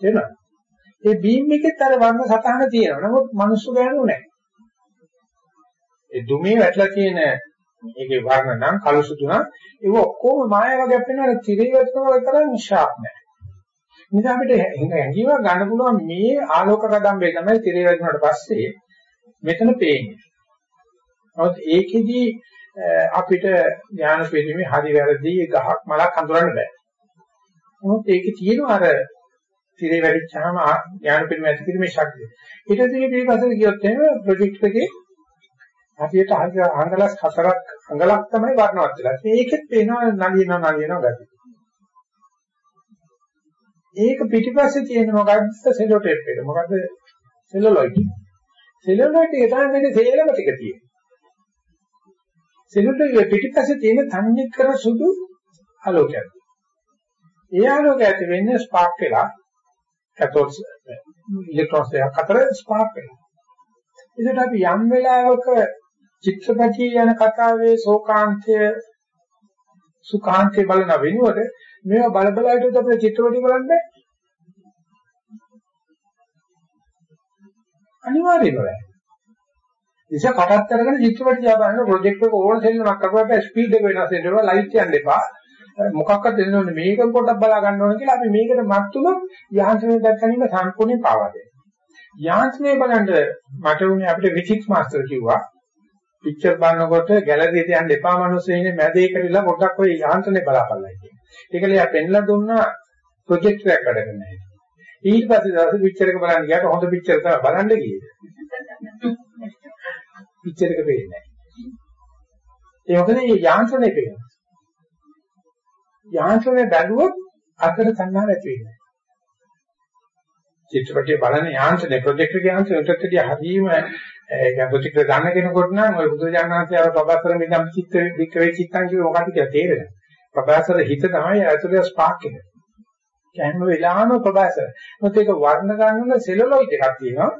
තේරෙනවද? ඒ බීම් එකෙත් අර වර්ණ සතහන තියෙනවා. නමුත් මිනිස්සු ගෑනු නැහැ. ඒ දුමේ වැටලා තියෙන ඒකේ වර්ණ නම් කළු සුදු නම් ඒක ඔක්කොම මායාවගයක් වෙනවා තිරේ වැටෙනවා විතරක් නිශාප් නැහැ. නිසා අපිට හැංගීම ගන්න පුළුවන් මේ ආලෝක කදම්බේ තමයි තිරේ වැටුණාට පස්සේ මෙතන පේන්නේ. නමුත් ඒකෙදි අපිට ඥාන පෙරීමේ හරි වැරදි ගහක් මලක් හඳුනන්න බෑ. නමුත් ඒකේ තියෙන අර තිරේ වැඩිච්චාම ඥාන පෙරීම ඇති කිරීමේ ශක්තිය. ඊට පස්සේ පිටිපස්සට ගියොත් එහෙම ප්‍රොජෙක්ට් එකේ හරියට අංගලස් හතරක් අංගලක් තමයි වර්ණවත් වෙලා. ඒකෙත් පේනවා නලියනවා නලියනවා ගැටි. ඒක පිටිපස්සේ තියෙන මොකක්ද සෙලෝටේප් එක. මොකද්ද සෙලුලොයිඩ්. සෙලුලොයිඩ් එක තමයි මේ සේලම ටික තියෙන්නේ. සෙලුලොයිඩ් පිටිපස්සේ තියෙන තන්නේ කර සුදු ආලෝකයක්. ඒ ආලෝකය ඇති වෙන්නේ ස්පාර්ක් වෙලා කැතෝඩ්ස් ඉලෙක්ට්‍රෝන්ස් දෙකක් අතර ස්පාර්ක් වෙනවා. ඒකට අපි යම් වෙලාවක චිත්‍රපටිය යන කතාවේ ශෝකාන්තය සුඛාන්තය බලන වෙනුවට මේවා බල බල හිටියොත් අපේ චිත්‍රපටිය බලන්න බෑ. අනිවාර්යයෙන්ම බෑ. නිසා කටත් අරගෙන චිත්‍රපටිය දිහා බලන ප්‍රොජෙක්ට් එක ඕන සෙල්ලමක් කරපුවාට ස්පීඩ් එක වෙනස් වෙනවා ලයිට් යන්න එපා. මොකක්වත් දෙන්න ඕනේ මේක පොඩ්ඩක් බලා ගන්න ඕනේ කියලා අපි මේකට මත්තුනොත් යාන්ත්‍රණය දැක්කම සම්පූර්ණයෙන් පාවා දෙනවා. යාන්ත්‍රණය බලන්න මට උනේ අපිට ෆිසික්ස් මාස්ටර් කිව්වා පික්චර් බලනකොට ගැලරියට යන්න එපා මිනිස්සු ඉන්නේ මැදේ කරලා පොඩ්ඩක් ඔය යාන්ත්‍රණය බලාපල්ලා කියන. ඒකල යා පෙන්ලා දුන්නා ප්‍රොජෙක්ටර් එකක් වැඩ කරන හැටි. ඊට පස්සේ දවසේ පික්චර් එක බලන්න ගියාට හොඳ පික්චර් තමයි බලන්න ගියේ. පික්චර් එක පේන්නේ නැහැ. ඒ මොකද මේ යාන්ත්‍රණය පේනවා. යාන්ත්‍රණය බැලුවොත් අතර සංඥාවක් ඇති වෙන්නේ. චිත්‍රපටිය බලන යාන්ත්‍රණය ප්‍රොජෙක්ටර් යාන්ත්‍රණයට හරීම ඒක ප්‍රොජෙක්ටර් ගන්න කෙනෙකුට නම් ওই බුදුජානනාංශය අර ප්‍රබාසර මිදම් චිත්ත වික්‍රේ චිත්තං කියන මොකක්ද කියලා තේරෙනවා. ප්‍රබාසර හිත තමයි ඇතුලේ ස්පාක් එක. කැම වෙලාම ප්‍රබාසර. මොකද ඒක වර්ණ ගන්නන සෙලුලොයිඩ් එකක් තියෙනවා.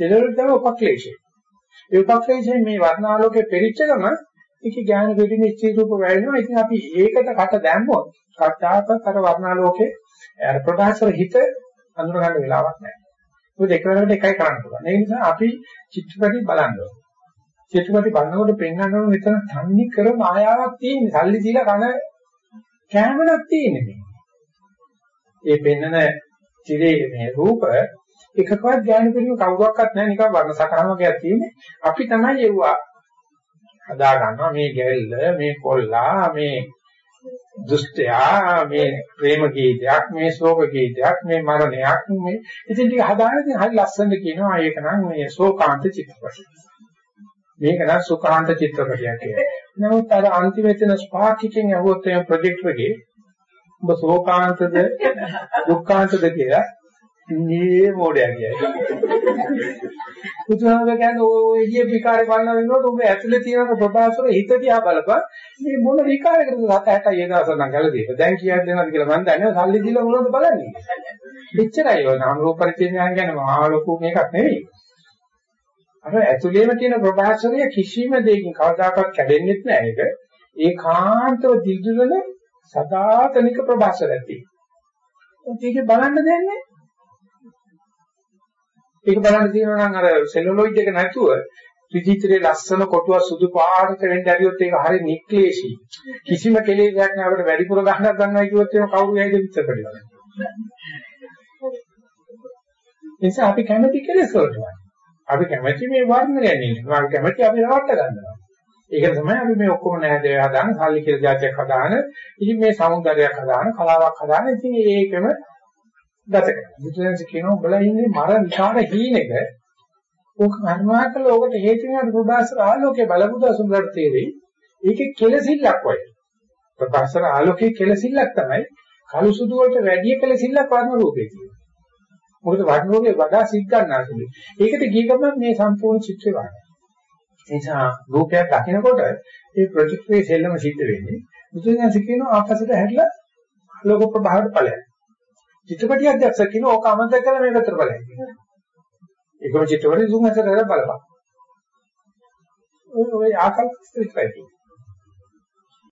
සෙලුලොයිඩ් තමයි උපක්ලේශය. ඒ උපක්ලේශයෙන් මේ වර්ණාලෝකේ පෙරිච්ච ගම ඒක ඥාන පිටින් ඉස්ති රූප වැයෙනවා. ඉතින් අපි ඒකට කට දැම්මොත් කතාපත් අර වර්ණාලෝකේ අර ප්‍රබාසර හිත අඳුර ගන්න වෙලාවක් නැහැ. මොකද එක වෙලාවකට එකයි කරන්න පුළුවන්. ඒ නිසා අපි චිත්‍රපටි බලන්න ඕනේ. චිත්‍රපටි බලනකොට පෙන්වන්න ඕනේ මෙතන තන්නේ කර මායාවක් තියෙන. සල්ලි දීලා කන කැමරක් තියෙන්නේ. ඒ පෙන්නන චිරේ මේ රූප එකකවත් ඥාන පිළිම කවුරක්වත් නැහැ නිකන් වර්ණ සකහමකයක් තියෙන්නේ. අපි තමයි යුවා හදා ගන්නවා මේ ගැල්ල මේ කොල්ලා මේ දුෂ්ටයා මේ ප්‍රේම ගීතයක් මේ ශෝක ගීතයක් මේ මරණයක් මේ ඉතින් ටික හදාගෙන ඉතින් හරි ලස්සනට කියනවා ඒක නම් මේ ශෝකාන්ත චිත්‍රපටය මේක නම් සුඛාන්ත චිත්‍රපටයක් කියලා නමුත් අර අන්තිමේ තියෙන ස්පාර්ක් එකෙන් අහුවොත් මේ ප්‍රොජෙක්ට් එකේ ඔබ ශෝකාන්තද දුක්ඛාන්තද කියලා මේ මොඩයක් කියයි. පුදුහාම කියන්නේ ඔය එළිය විකාරේ බලන වෙනකොට ඔබ ඇතුලේ තියෙන ප්‍රබාසර හිත දිහා බලපන් මේ මොන විකාරයකටද 7 8 ඒ දවස් නම් ගැලදීප. දැන් කියන්න දෙනවද කියලා මම දන්නේ සල්ලි දීලා මොනවද බලන්නේ. එච්චරයි ඔය නාම රූප පරිච්ඡේදයන් කියන්නේ මහා ලොකු මේකක් නෙවෙයි. අර ඇතුලේම තියෙන ප්‍රබාසරය කිසිම දෙයකින් කවදාකවත් කැඩෙන්නේ නැහැ ඒක. ඒකාන්තව දිගුලන සදාතනික ප්‍රබාසරයක් තියෙනවා. ඒක බලන්න දෙන්නේ ඒක බලන්න තියෙනවා නම් අර සෙලුලොයිඩ් එක නැතුව ත්‍රිචිත්‍රයේ ලස්සන කොටුව සුදු පාට වෙන්න ඇරියොත් ඒක හරිය නික්ලේශී. කිසිම කෙලෙසයක් නැහැ අපිට වැඩිපුර ගන්නක් ගන්නවා කිව්වොත් එහෙම කවුරු හයිද විතර කරලා. නිසා අපි කැමැති කෙලෙස් වලට. අපි කැමැති මේ වර්ණ ගැනීම. අපි කැමැති අපි රවට්ට ගන්නවා. ඒක තමයි අපි මේ ඔක්කොම නෑද හදාන, සල්ලි කියලා જાතියක් හදාන, ඉතින් මේ సౌందර්යයක් හදාන, කලාවක් හදාන. ඉතින් ඒකම ගත කරනවා. බුදුරජාණන් කියනවා උඹලා ඉන්නේ මර විකාර හීනෙක. ඕක කර්මවා කළා ඕකට හේතු වෙන ප්‍රභාසර ආලෝකයේ බලමුද සුන්දරට තේරෙයි. ඒකේ කෙලසිල්ලක් වගේ. ප්‍රභාසර ආලෝකයේ කෙලසිල්ලක් තමයි කළු සුදු වලට වැඩි කෙලසිල්ලක් වර්ණ රූපේ කියන්නේ. මොකද වර්ණ රූපේ වඩා සිත් ගන්නාසුලි. ඒකට ගිය ගමන් මේ සම්පූර්ණ චිත්‍රය වගේ. ඒ නිසා රූපයක් දකිනකොට ඒ ප්‍රතික්‍රියේ සෙල්ලම සිද්ධ වෙන්නේ. බුදුරජාණන් කියනවා ආපස්සට හැරිලා ලෝක ප්‍රභාවට ඵලයක්. චිත්‍රපටි අධ්‍යක්ෂක කියන ඕක අමතක කරලා මේ පැත්තට බලන්න කියනවා. ඒකම චිත්‍රපටි zoom එකකට බලපන්. ඔය ඔය ආකල්ප ඉස්සරහට